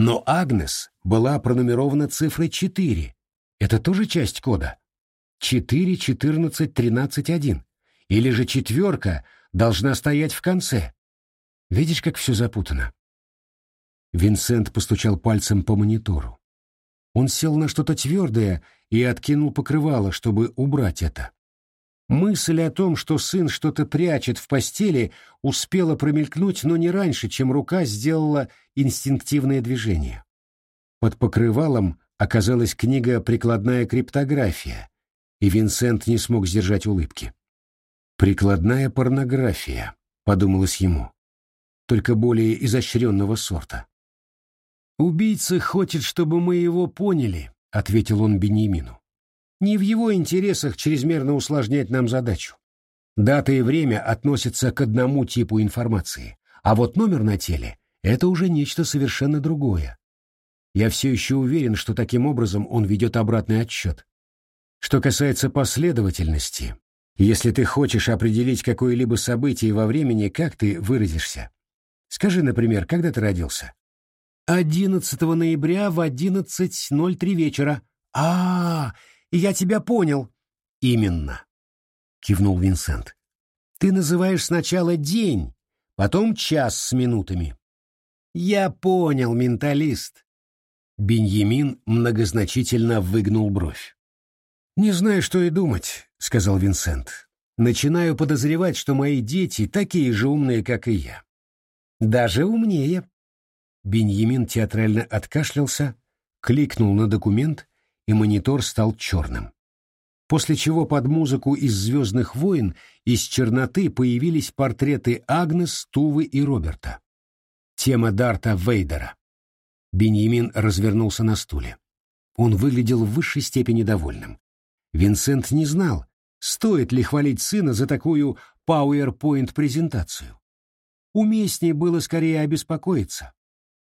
Но Агнес была пронумерована цифрой 4. Это тоже часть кода? 4, 14, 13, 1. Или же четверка должна стоять в конце? Видишь, как все запутано? Винсент постучал пальцем по монитору. Он сел на что-то твердое и откинул покрывало, чтобы убрать это. Мысль о том, что сын что-то прячет в постели, успела промелькнуть, но не раньше, чем рука сделала инстинктивное движение. Под покрывалом оказалась книга «Прикладная криптография», и Винсент не смог сдержать улыбки. «Прикладная порнография», — подумалось ему, только более изощренного сорта. «Убийца хочет, чтобы мы его поняли», — ответил он Беньямину. Не в его интересах чрезмерно усложнять нам задачу. Дата и время относятся к одному типу информации, а вот номер на теле — это уже нечто совершенно другое. Я все еще уверен, что таким образом он ведет обратный отсчет. Что касается последовательности, если ты хочешь определить какое-либо событие во времени, как ты выразишься? Скажи, например, когда ты родился? 11 ноября в 11.03 вечера. А, -а, -а я тебя понял. Именно, кивнул Винсент. Ты называешь сначала день, потом час с минутами. Я понял, менталист. Беньямин многозначительно выгнул бровь. «Не знаю, что и думать», — сказал Винсент. «Начинаю подозревать, что мои дети такие же умные, как и я». «Даже умнее». Беньямин театрально откашлялся, кликнул на документ и монитор стал черным. После чего под музыку из «Звездных войн» из черноты появились портреты Агнес, Тувы и Роберта. Тема Дарта Вейдера. Беньямин развернулся на стуле. Он выглядел в высшей степени довольным. Винсент не знал, стоит ли хвалить сына за такую PowerPoint-презентацию. Уместнее было скорее обеспокоиться.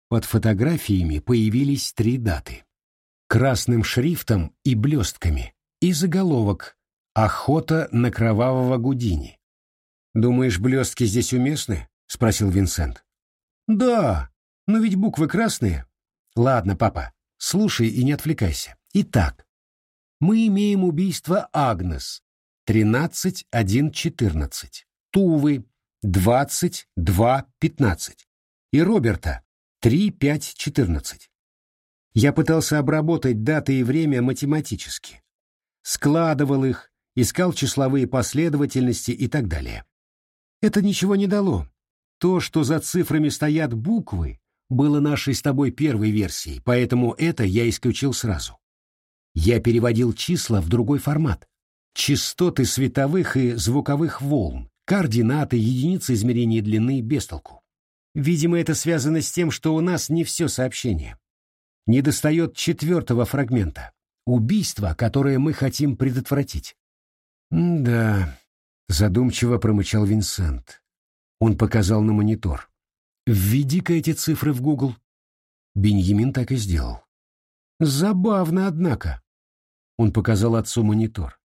Под фотографиями появились три даты красным шрифтом и блестками, и заголовок «Охота на кровавого Гудини». «Думаешь, блестки здесь уместны?» — спросил Винсент. «Да, но ведь буквы красные». «Ладно, папа, слушай и не отвлекайся. Итак, мы имеем убийство Агнес, 13.1.14, Тувы, 22.15 и Роберта, 3.5.14. Я пытался обработать даты и время математически. Складывал их, искал числовые последовательности и так далее. Это ничего не дало. То, что за цифрами стоят буквы, было нашей с тобой первой версией, поэтому это я исключил сразу. Я переводил числа в другой формат. Частоты световых и звуковых волн, координаты, единицы измерения длины без толку. Видимо, это связано с тем, что у нас не все сообщение недостает четвертого фрагмента — убийства, которое мы хотим предотвратить. «Да», — задумчиво промычал Винсент. Он показал на монитор. «Введи-ка эти цифры в Google». Беньямин так и сделал. «Забавно, однако». Он показал отцу монитор.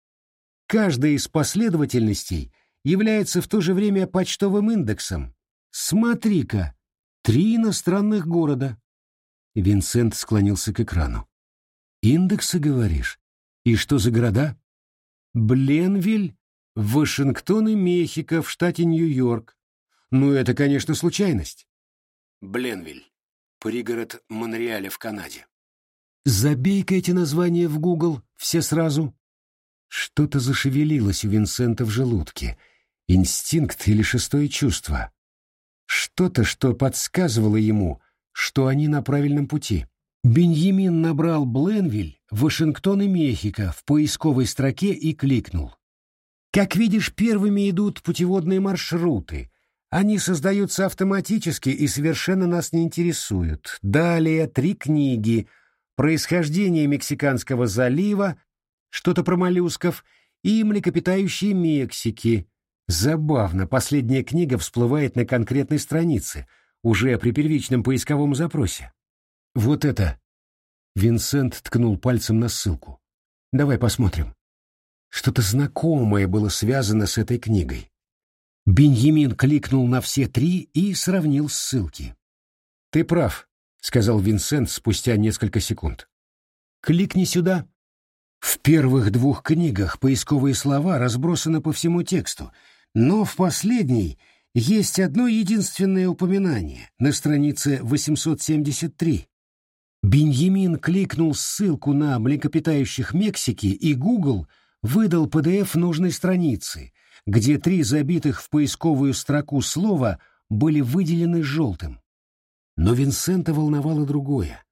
«Каждая из последовательностей является в то же время почтовым индексом. Смотри-ка, три иностранных города. Винсент склонился к экрану. «Индексы, говоришь? И что за города?» «Бленвиль, Вашингтон и Мехико в штате Нью-Йорк. Ну, это, конечно, случайность». «Бленвиль, пригород Монреаля в Канаде». «Забей-ка эти названия в Гугл, все сразу». Что-то зашевелилось у Винсента в желудке. Инстинкт или шестое чувство. Что-то, что подсказывало ему, что они на правильном пути. Беньямин набрал Бленвиль, Вашингтон и Мехико в поисковой строке и кликнул. Как видишь, первыми идут путеводные маршруты. Они создаются автоматически и совершенно нас не интересуют. Далее три книги «Происхождение Мексиканского залива», что-то про моллюсков и «Млекопитающие Мексики». Забавно, последняя книга всплывает на конкретной странице — уже при первичном поисковом запросе. Вот это. Винсент ткнул пальцем на ссылку. Давай посмотрим. Что-то знакомое было связано с этой книгой. Беньямин кликнул на все три и сравнил ссылки. «Ты прав», — сказал Винсент спустя несколько секунд. «Кликни сюда». В первых двух книгах поисковые слова разбросаны по всему тексту, но в последней есть одно единственное упоминание на странице 873. Беньямин кликнул ссылку на млекопитающих Мексики, и Google выдал PDF нужной страницы, где три забитых в поисковую строку слова были выделены желтым. Но Винсента волновало другое.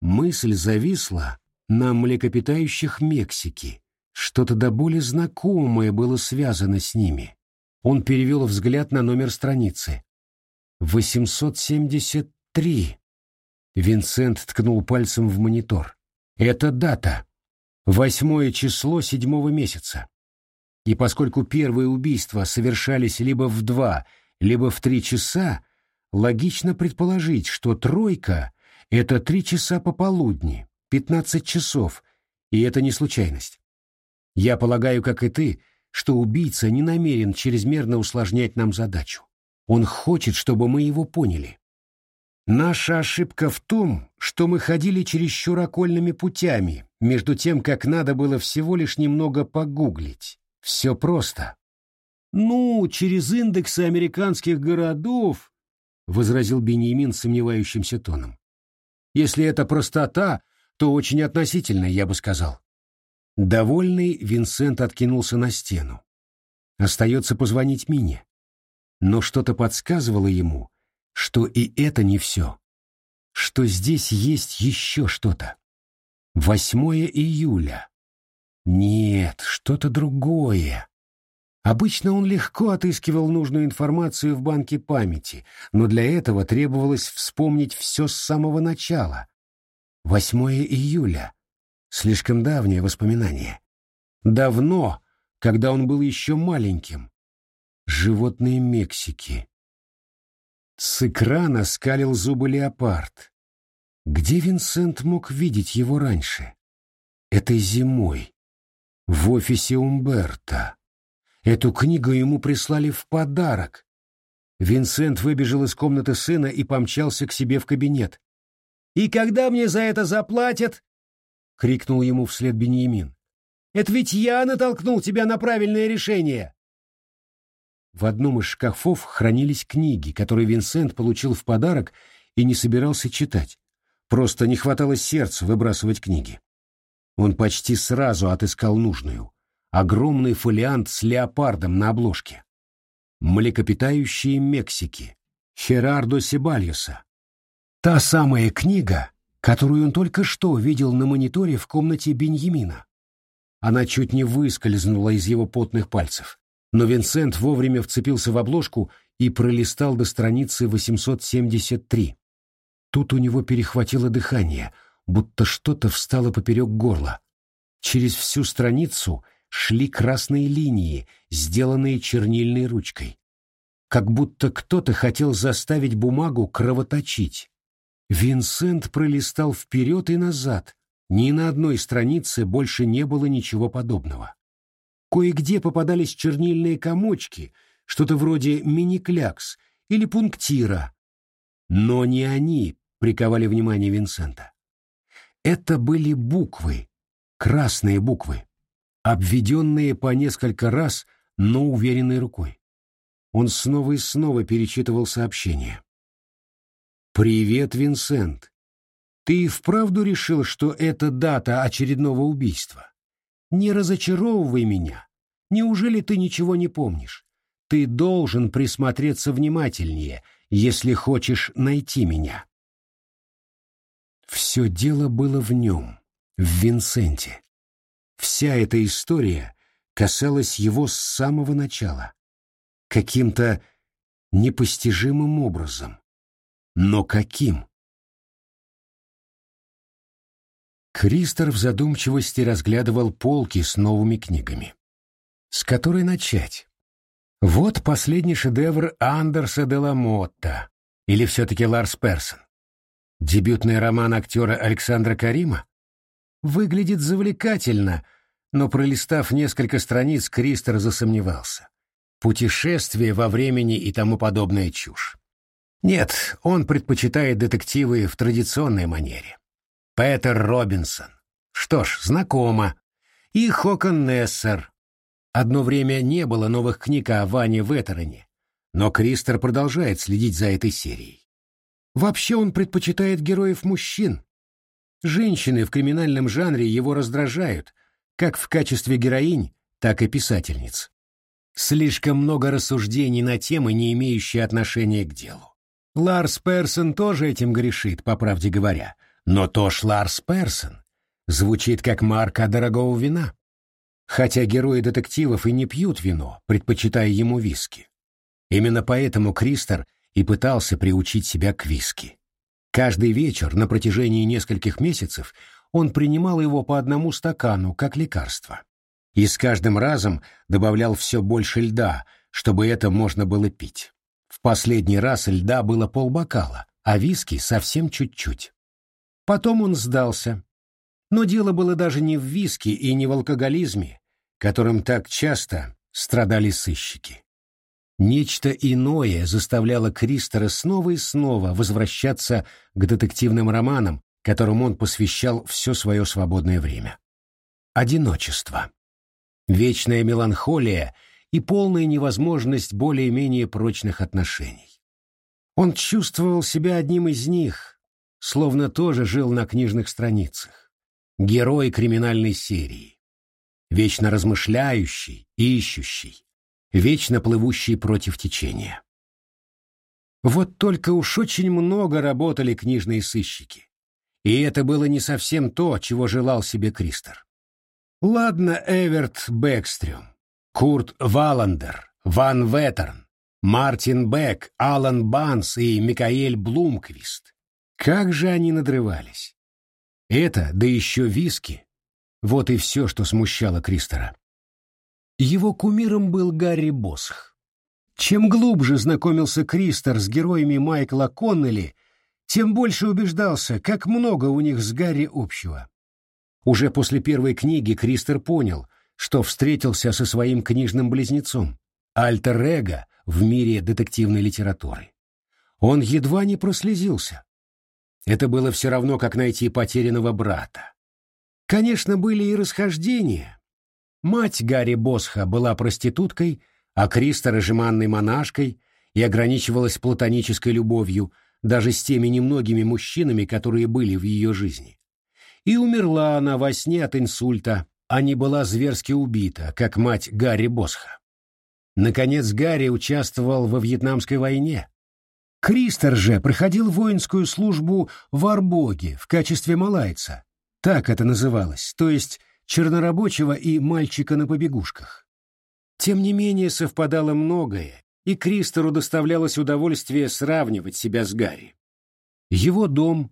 Мысль зависла на млекопитающих Мексики. Что-то до боли знакомое было связано с ними. Он перевел взгляд на номер страницы. «873». Винсент ткнул пальцем в монитор. «Это дата. Восьмое число седьмого месяца. И поскольку первые убийства совершались либо в два, либо в три часа, логично предположить, что тройка — это три часа пополудни, пятнадцать часов, и это не случайность. Я полагаю, как и ты, что убийца не намерен чрезмерно усложнять нам задачу. Он хочет, чтобы мы его поняли. Наша ошибка в том, что мы ходили чересчур окольными путями, между тем, как надо было всего лишь немного погуглить. Все просто. «Ну, через индексы американских городов», — возразил Беньямин сомневающимся тоном. «Если это простота, то очень относительно, я бы сказал». Довольный, Винсент откинулся на стену. Остается позвонить Мине. Но что-то подсказывало ему, что и это не все. Что здесь есть еще что-то. Восьмое июля. Нет, что-то другое. Обычно он легко отыскивал нужную информацию в банке памяти, но для этого требовалось вспомнить все с самого начала. Восьмое июля. Слишком давнее воспоминание. Давно, когда он был еще маленьким. Животные Мексики. С экрана скалил зубы леопард. Где Винсент мог видеть его раньше? Этой зимой. В офисе Умберта. Эту книгу ему прислали в подарок. Винсент выбежал из комнаты сына и помчался к себе в кабинет. «И когда мне за это заплатят?» — крикнул ему вслед Беньямин. «Это ведь я натолкнул тебя на правильное решение!» В одном из шкафов хранились книги, которые Винсент получил в подарок и не собирался читать. Просто не хватало сердца выбрасывать книги. Он почти сразу отыскал нужную. Огромный фолиант с леопардом на обложке. «Млекопитающие Мексики» Херардо Себальоса. Та самая книга, которую он только что видел на мониторе в комнате Беньямина. Она чуть не выскользнула из его потных пальцев но Винсент вовремя вцепился в обложку и пролистал до страницы 873. Тут у него перехватило дыхание, будто что-то встало поперек горла. Через всю страницу шли красные линии, сделанные чернильной ручкой. Как будто кто-то хотел заставить бумагу кровоточить. Винсент пролистал вперед и назад. Ни на одной странице больше не было ничего подобного. Кое-где попадались чернильные комочки, что-то вроде мини-клякс или пунктира. Но не они приковали внимание Винсента. Это были буквы, красные буквы, обведенные по несколько раз, но уверенной рукой. Он снова и снова перечитывал сообщение. «Привет, Винсент. Ты вправду решил, что это дата очередного убийства? Не разочаровывай меня. Неужели ты ничего не помнишь? Ты должен присмотреться внимательнее, если хочешь найти меня. Все дело было в нем, в Винсенте. Вся эта история касалась его с самого начала. Каким-то непостижимым образом. Но каким? Кристор в задумчивости разглядывал полки с новыми книгами. С которой начать? Вот последний шедевр Андерса де ла Мотта. Или все-таки Ларс Персон? Дебютный роман актера Александра Карима? Выглядит завлекательно, но пролистав несколько страниц, Кристор засомневался. Путешествие во времени и тому подобная чушь. Нет, он предпочитает детективы в традиционной манере. Петер Робинсон. Что ж, знакомо. И Хокон Нессер. Одно время не было новых книг о Ване Ветерене, но Кристер продолжает следить за этой серией. Вообще он предпочитает героев мужчин. Женщины в криминальном жанре его раздражают, как в качестве героинь, так и писательниц. Слишком много рассуждений на темы, не имеющие отношения к делу. Ларс Персон тоже этим грешит, по правде говоря. Но то ж Ларс Персон звучит как марка дорогого вина. Хотя герои детективов и не пьют вино, предпочитая ему виски. Именно поэтому Кристер и пытался приучить себя к виски. Каждый вечер на протяжении нескольких месяцев он принимал его по одному стакану, как лекарство. И с каждым разом добавлял все больше льда, чтобы это можно было пить. Последний раз льда было полбокала, а виски совсем чуть-чуть. Потом он сдался. Но дело было даже не в виске и не в алкоголизме, которым так часто страдали сыщики. Нечто иное заставляло Кристера снова и снова возвращаться к детективным романам, которым он посвящал все свое свободное время. Одиночество. Вечная меланхолия и полная невозможность более-менее прочных отношений. Он чувствовал себя одним из них, словно тоже жил на книжных страницах. Герой криминальной серии. Вечно размышляющий, ищущий, вечно плывущий против течения. Вот только уж очень много работали книжные сыщики. И это было не совсем то, чего желал себе Кристер. Ладно, Эверт Бэкстрюм, Курт Валандер, Ван Веттерн, Мартин Бек, Алан Банс и Микаэль Блумквист. Как же они надрывались. Это, да еще виски. Вот и все, что смущало Кристера. Его кумиром был Гарри Босх. Чем глубже знакомился Кристер с героями Майкла Коннелли, тем больше убеждался, как много у них с Гарри общего. Уже после первой книги Кристер понял, что встретился со своим книжным близнецом, альтер-эго в мире детективной литературы. Он едва не прослезился. Это было все равно, как найти потерянного брата. Конечно, были и расхождения, Мать Гарри Босха была проституткой, а Криста — жеманной монашкой и ограничивалась платонической любовью даже с теми немногими мужчинами, которые были в ее жизни. И умерла она во сне от инсульта, а не была зверски убита, как мать Гарри Босха. Наконец Гарри участвовал во Вьетнамской войне. Кристер же проходил воинскую службу в Арбоге в качестве малайца. Так это называлось, то есть чернорабочего и мальчика на побегушках. Тем не менее совпадало многое, и Кристору доставлялось удовольствие сравнивать себя с Гарри. Его дом,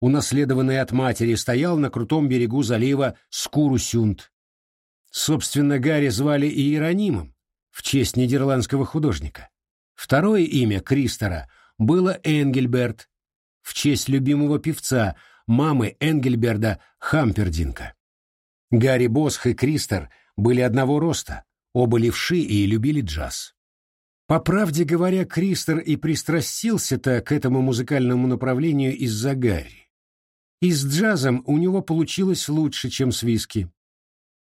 унаследованный от матери, стоял на крутом берегу залива Скурусюнд. Собственно, Гарри звали Иеронимом, в честь нидерландского художника. Второе имя Кристора было Энгельберт, в честь любимого певца, мамы Энгельберда Хампердинка. Гарри Босх и Кристер были одного роста, оба левши и любили джаз. По правде говоря, Кристер и пристрастился-то к этому музыкальному направлению из-за Гарри. И с джазом у него получилось лучше, чем с виски.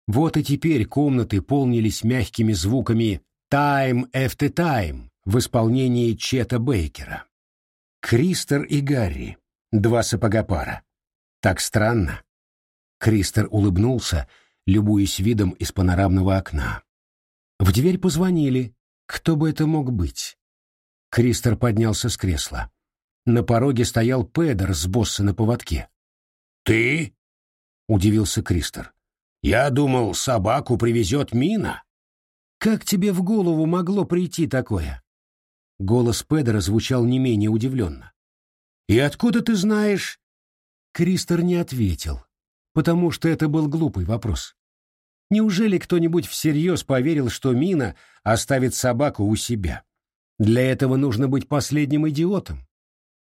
Вот и теперь комнаты полнились мягкими звуками «Time after time» в исполнении Чета Бейкера. Кристер и Гарри, два сапога пара. Так странно. Кристер улыбнулся, любуясь видом из панорамного окна. В дверь позвонили. Кто бы это мог быть? Кристер поднялся с кресла. На пороге стоял Педер с босса на поводке. «Ты?» — удивился Кристер. «Я думал, собаку привезет Мина». «Как тебе в голову могло прийти такое?» Голос Педера звучал не менее удивленно. «И откуда ты знаешь?» Кристер не ответил потому что это был глупый вопрос. Неужели кто-нибудь всерьез поверил, что Мина оставит собаку у себя? Для этого нужно быть последним идиотом.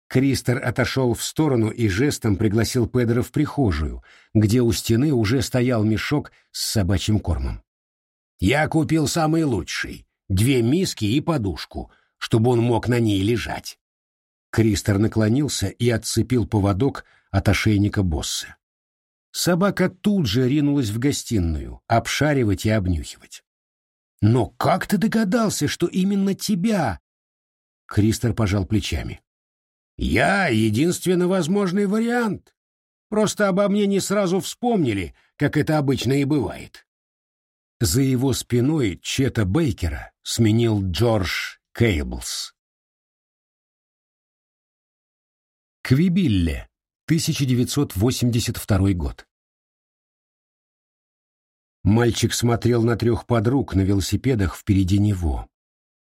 Кристер отошел в сторону и жестом пригласил Педро в прихожую, где у стены уже стоял мешок с собачьим кормом. «Я купил самый лучший, две миски и подушку, чтобы он мог на ней лежать». Кристер наклонился и отцепил поводок от ошейника босса. Собака тут же ринулась в гостиную, обшаривать и обнюхивать. «Но как ты догадался, что именно тебя Кристер пожал плечами. «Я единственно возможный вариант. Просто обо мне не сразу вспомнили, как это обычно и бывает». За его спиной Чета Бейкера сменил Джордж Кейблс. Квибилле, 1982 год. Мальчик смотрел на трех подруг на велосипедах впереди него.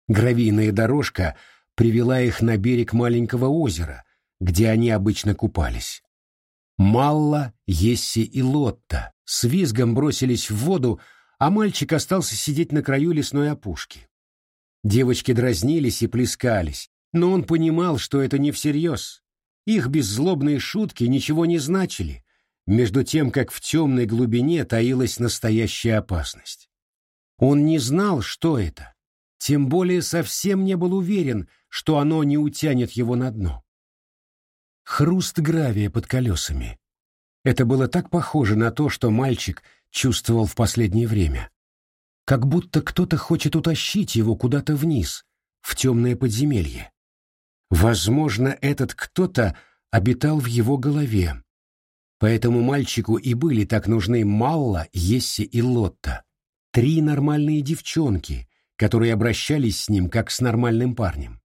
Гравийная дорожка привела их на берег маленького озера, где они обычно купались. Малла, Есси и Лотта с визгом бросились в воду, а мальчик остался сидеть на краю лесной опушки. Девочки дразнились и плескались, но он понимал, что это не всерьез. Их беззлобные шутки ничего не значили, между тем, как в темной глубине таилась настоящая опасность. Он не знал, что это, тем более совсем не был уверен, что оно не утянет его на дно. Хруст гравия под колесами. Это было так похоже на то, что мальчик чувствовал в последнее время. Как будто кто-то хочет утащить его куда-то вниз, в темное подземелье. Возможно, этот кто-то обитал в его голове. Поэтому мальчику и были так нужны Малла, Есси и Лотта. Три нормальные девчонки, которые обращались с ним как с нормальным парнем.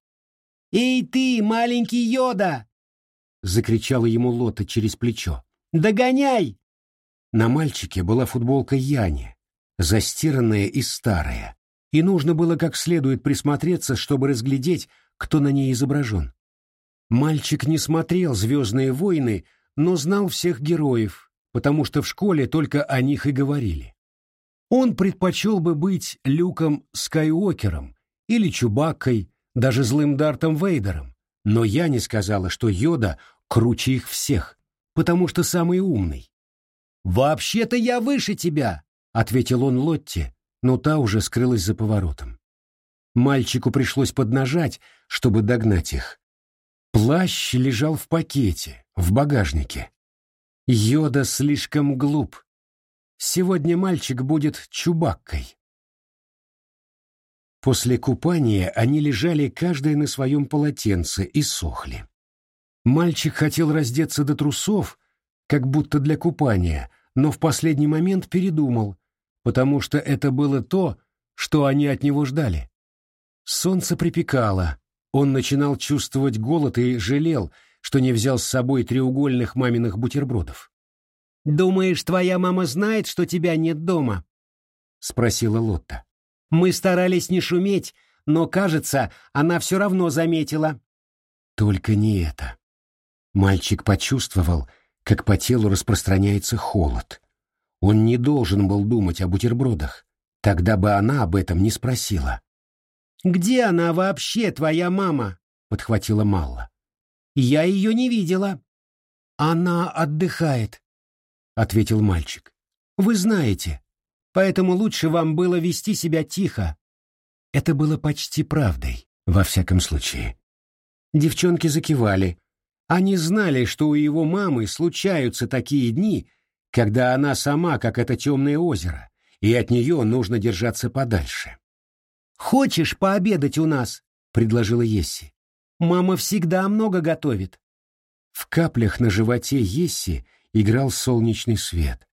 «Эй ты, маленький Йода!» — закричала ему Лотта через плечо. «Догоняй!» На мальчике была футболка Яни, застиранная и старая, и нужно было как следует присмотреться, чтобы разглядеть, кто на ней изображен. Мальчик не смотрел «Звездные войны», но знал всех героев, потому что в школе только о них и говорили. Он предпочел бы быть Люком Скайуокером или Чубаккой, даже злым Дартом Вейдером, но я не сказала, что Йода круче их всех, потому что самый умный. «Вообще-то я выше тебя!» — ответил он Лотте, но та уже скрылась за поворотом. Мальчику пришлось поднажать, чтобы догнать их. Плащ лежал в пакете, в багажнике. Йода слишком глуп. Сегодня мальчик будет чубаккой. После купания они лежали каждый на своем полотенце и сохли. Мальчик хотел раздеться до трусов, как будто для купания, но в последний момент передумал, потому что это было то, что они от него ждали. Солнце припекало, он начинал чувствовать голод и жалел, что не взял с собой треугольных маминых бутербродов. «Думаешь, твоя мама знает, что тебя нет дома?» — спросила Лотта. «Мы старались не шуметь, но, кажется, она все равно заметила». Только не это. Мальчик почувствовал, как по телу распространяется холод. Он не должен был думать о бутербродах. Тогда бы она об этом не спросила. «Где она вообще, твоя мама?» — подхватила Малла. «Я ее не видела». «Она отдыхает», — ответил мальчик. «Вы знаете, поэтому лучше вам было вести себя тихо». Это было почти правдой, во всяком случае. Девчонки закивали, они знали, что у его мамы случаются такие дни, когда она сама, как это темное озеро, и от нее нужно держаться подальше. «Хочешь пообедать у нас?» — предложила Есси. «Мама всегда много готовит». В каплях на животе Есси играл солнечный свет.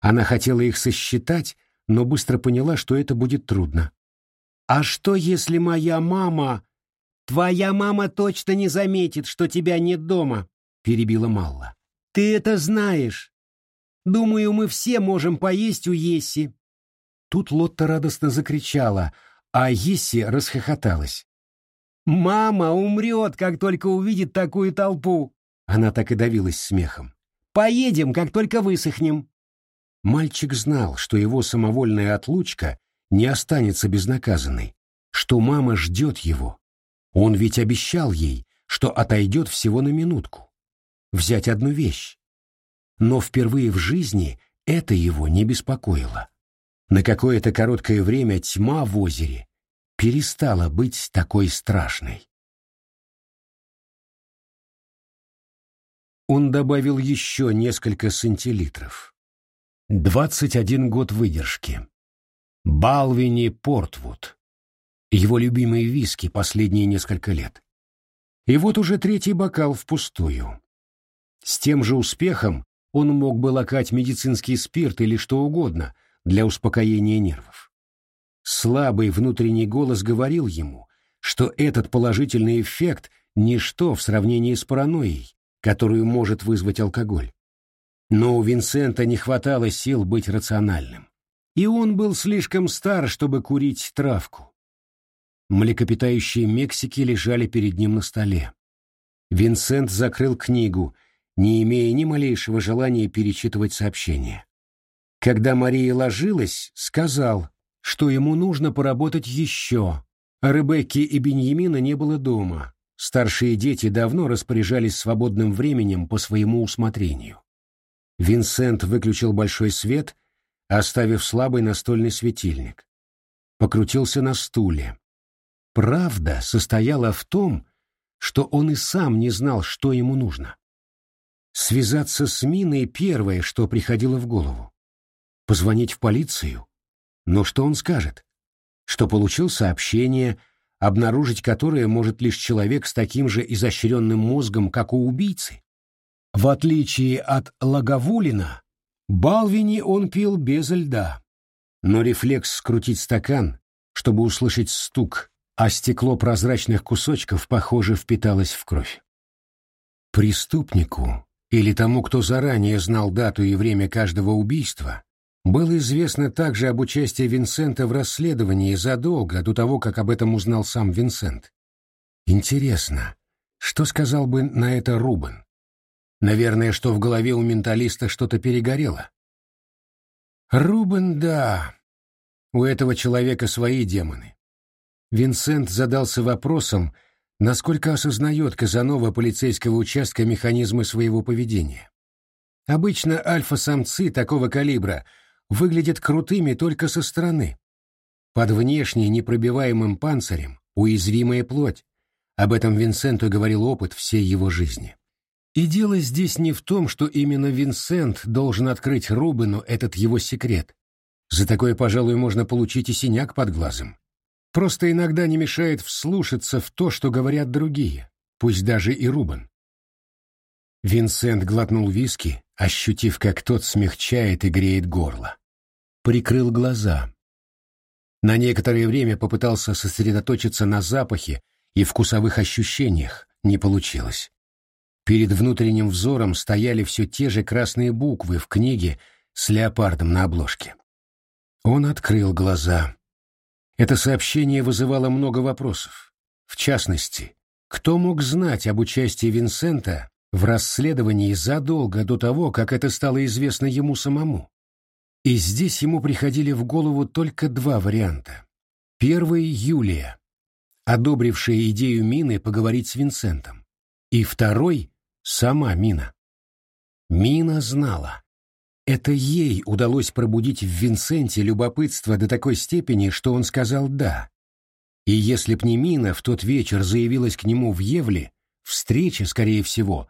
Она хотела их сосчитать, но быстро поняла, что это будет трудно. «А что, если моя мама...» «Твоя мама точно не заметит, что тебя нет дома», — перебила Малла. «Ты это знаешь. Думаю, мы все можем поесть у Есси». Тут Лотта радостно закричала, а Есси расхохоталась. «Мама умрет, как только увидит такую толпу!» Она так и давилась смехом. «Поедем, как только высохнем!» Мальчик знал, что его самовольная отлучка не останется безнаказанной, что мама ждет его, он ведь обещал ей, что отойдет всего на минутку. Взять одну вещь. Но впервые в жизни это его не беспокоило. На какое-то короткое время тьма в озере перестала быть такой страшной. Он добавил еще несколько сантилитров. Двадцать один год выдержки. Балвини Портвуд. его любимые виски последние несколько лет. И вот уже третий бокал впустую. С тем же успехом он мог бы лакать медицинский спирт или что угодно для успокоения нервов. Слабый внутренний голос говорил ему, что этот положительный эффект – ничто в сравнении с паранойей, которую может вызвать алкоголь. Но у Винсента не хватало сил быть рациональным. И он был слишком стар, чтобы курить травку. Млекопитающие Мексики лежали перед ним на столе. Винсент закрыл книгу, не имея ни малейшего желания перечитывать сообщение. Когда Мария ложилась, сказал, что ему нужно поработать еще. А Ребекки и Беньямина не было дома. Старшие дети давно распоряжались свободным временем по своему усмотрению. Винсент выключил большой свет, оставив слабый настольный светильник. Покрутился на стуле. Правда состояла в том, что он и сам не знал, что ему нужно. Связаться с Миной первое, что приходило в голову. Позвонить в полицию? Но что он скажет? Что получил сообщение, обнаружить которое может лишь человек с таким же изощренным мозгом, как у убийцы? В отличие от Лаговулина, Балвини он пил без льда. Но рефлекс скрутить стакан, чтобы услышать стук, а стекло прозрачных кусочков, похоже, впиталось в кровь. Преступнику или тому, кто заранее знал дату и время каждого убийства, было известно также об участии Винсента в расследовании задолго до того, как об этом узнал сам Винсент. Интересно, что сказал бы на это Рубен? Наверное, что в голове у менталиста что-то перегорело. Рубен, да. У этого человека свои демоны. Винсент задался вопросом, насколько осознает Казанова полицейского участка механизмы своего поведения. Обычно альфа-самцы такого калибра выглядят крутыми только со стороны. Под внешне непробиваемым панцирем уязвимая плоть. Об этом Винсенту говорил опыт всей его жизни. И дело здесь не в том, что именно Винсент должен открыть Рубину этот его секрет. За такое, пожалуй, можно получить и синяк под глазом. Просто иногда не мешает вслушаться в то, что говорят другие, пусть даже и Рубан. Винсент глотнул виски, ощутив, как тот смягчает и греет горло. Прикрыл глаза. На некоторое время попытался сосредоточиться на запахе и вкусовых ощущениях, не получилось. Перед внутренним взором стояли все те же красные буквы в книге с леопардом на обложке. Он открыл глаза. Это сообщение вызывало много вопросов. В частности, кто мог знать об участии Винсента в расследовании задолго до того, как это стало известно ему самому? И здесь ему приходили в голову только два варианта. Первый — Юлия, одобрившая идею Мины поговорить с Винсентом. И второй — сама Мина. Мина знала. Это ей удалось пробудить в Винсенте любопытство до такой степени, что он сказал «да». И если б не Мина в тот вечер заявилась к нему в Евле, встреча, скорее всего,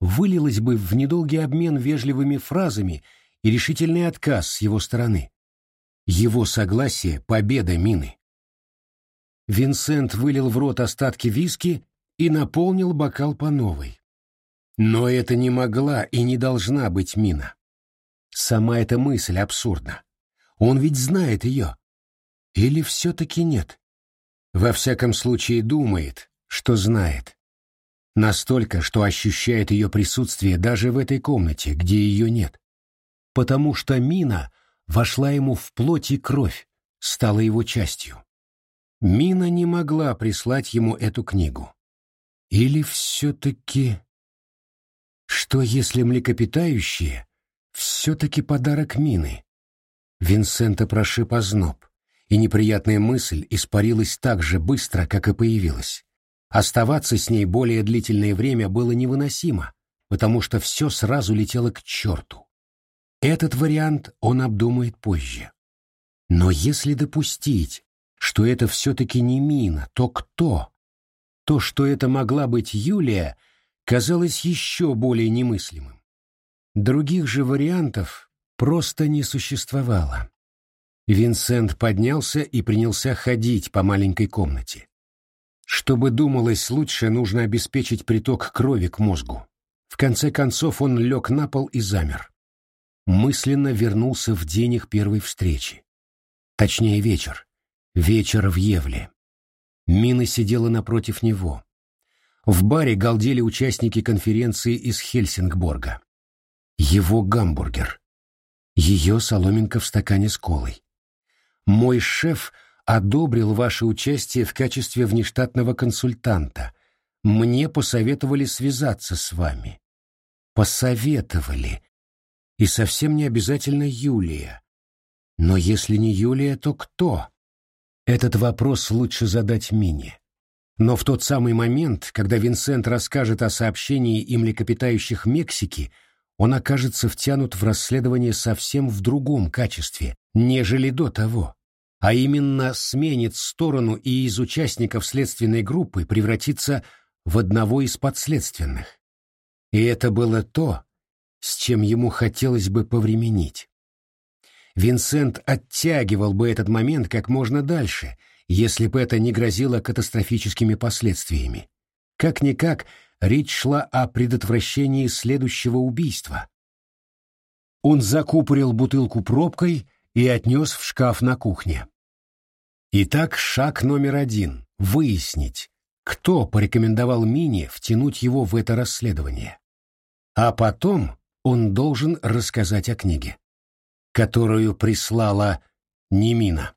вылилась бы в недолгий обмен вежливыми фразами и решительный отказ с его стороны. Его согласие — победа Мины. Винсент вылил в рот остатки виски и наполнил бокал по новой. Но это не могла и не должна быть Мина. Сама эта мысль абсурдна. Он ведь знает ее. Или все-таки нет? Во всяком случае думает, что знает. Настолько, что ощущает ее присутствие даже в этой комнате, где ее нет. Потому что Мина вошла ему в плоть и кровь, стала его частью. Мина не могла прислать ему эту книгу. Или все-таки... Что если млекопитающие все-таки подарок Мины. Винсента прошиб озноб, и неприятная мысль испарилась так же быстро, как и появилась. Оставаться с ней более длительное время было невыносимо, потому что все сразу летело к черту. Этот вариант он обдумает позже. Но если допустить, что это все-таки не Мина, то кто? То, что это могла быть Юлия, казалось еще более немыслимым. Других же вариантов просто не существовало. Винсент поднялся и принялся ходить по маленькой комнате. Чтобы думалось лучше, нужно обеспечить приток крови к мозгу. В конце концов он лег на пол и замер. Мысленно вернулся в день их первой встречи. Точнее, вечер. Вечер в Евле. Мина сидела напротив него. В баре галдели участники конференции из Хельсингборга. Его гамбургер. Ее соломинка в стакане с колой. Мой шеф одобрил ваше участие в качестве внештатного консультанта. Мне посоветовали связаться с вами. Посоветовали. И совсем не обязательно Юлия. Но если не Юлия, то кто? Этот вопрос лучше задать Мине. Но в тот самый момент, когда Винсент расскажет о сообщении и млекопитающих Мексики, он окажется втянут в расследование совсем в другом качестве, нежели до того. А именно сменит сторону и из участников следственной группы превратится в одного из подследственных. И это было то, с чем ему хотелось бы повременить. Винсент оттягивал бы этот момент как можно дальше, если бы это не грозило катастрофическими последствиями. Как-никак, речь шла о предотвращении следующего убийства. Он закупорил бутылку пробкой и отнес в шкаф на кухне. Итак, шаг номер один — выяснить, кто порекомендовал Мине втянуть его в это расследование. А потом он должен рассказать о книге которую прислала Немина.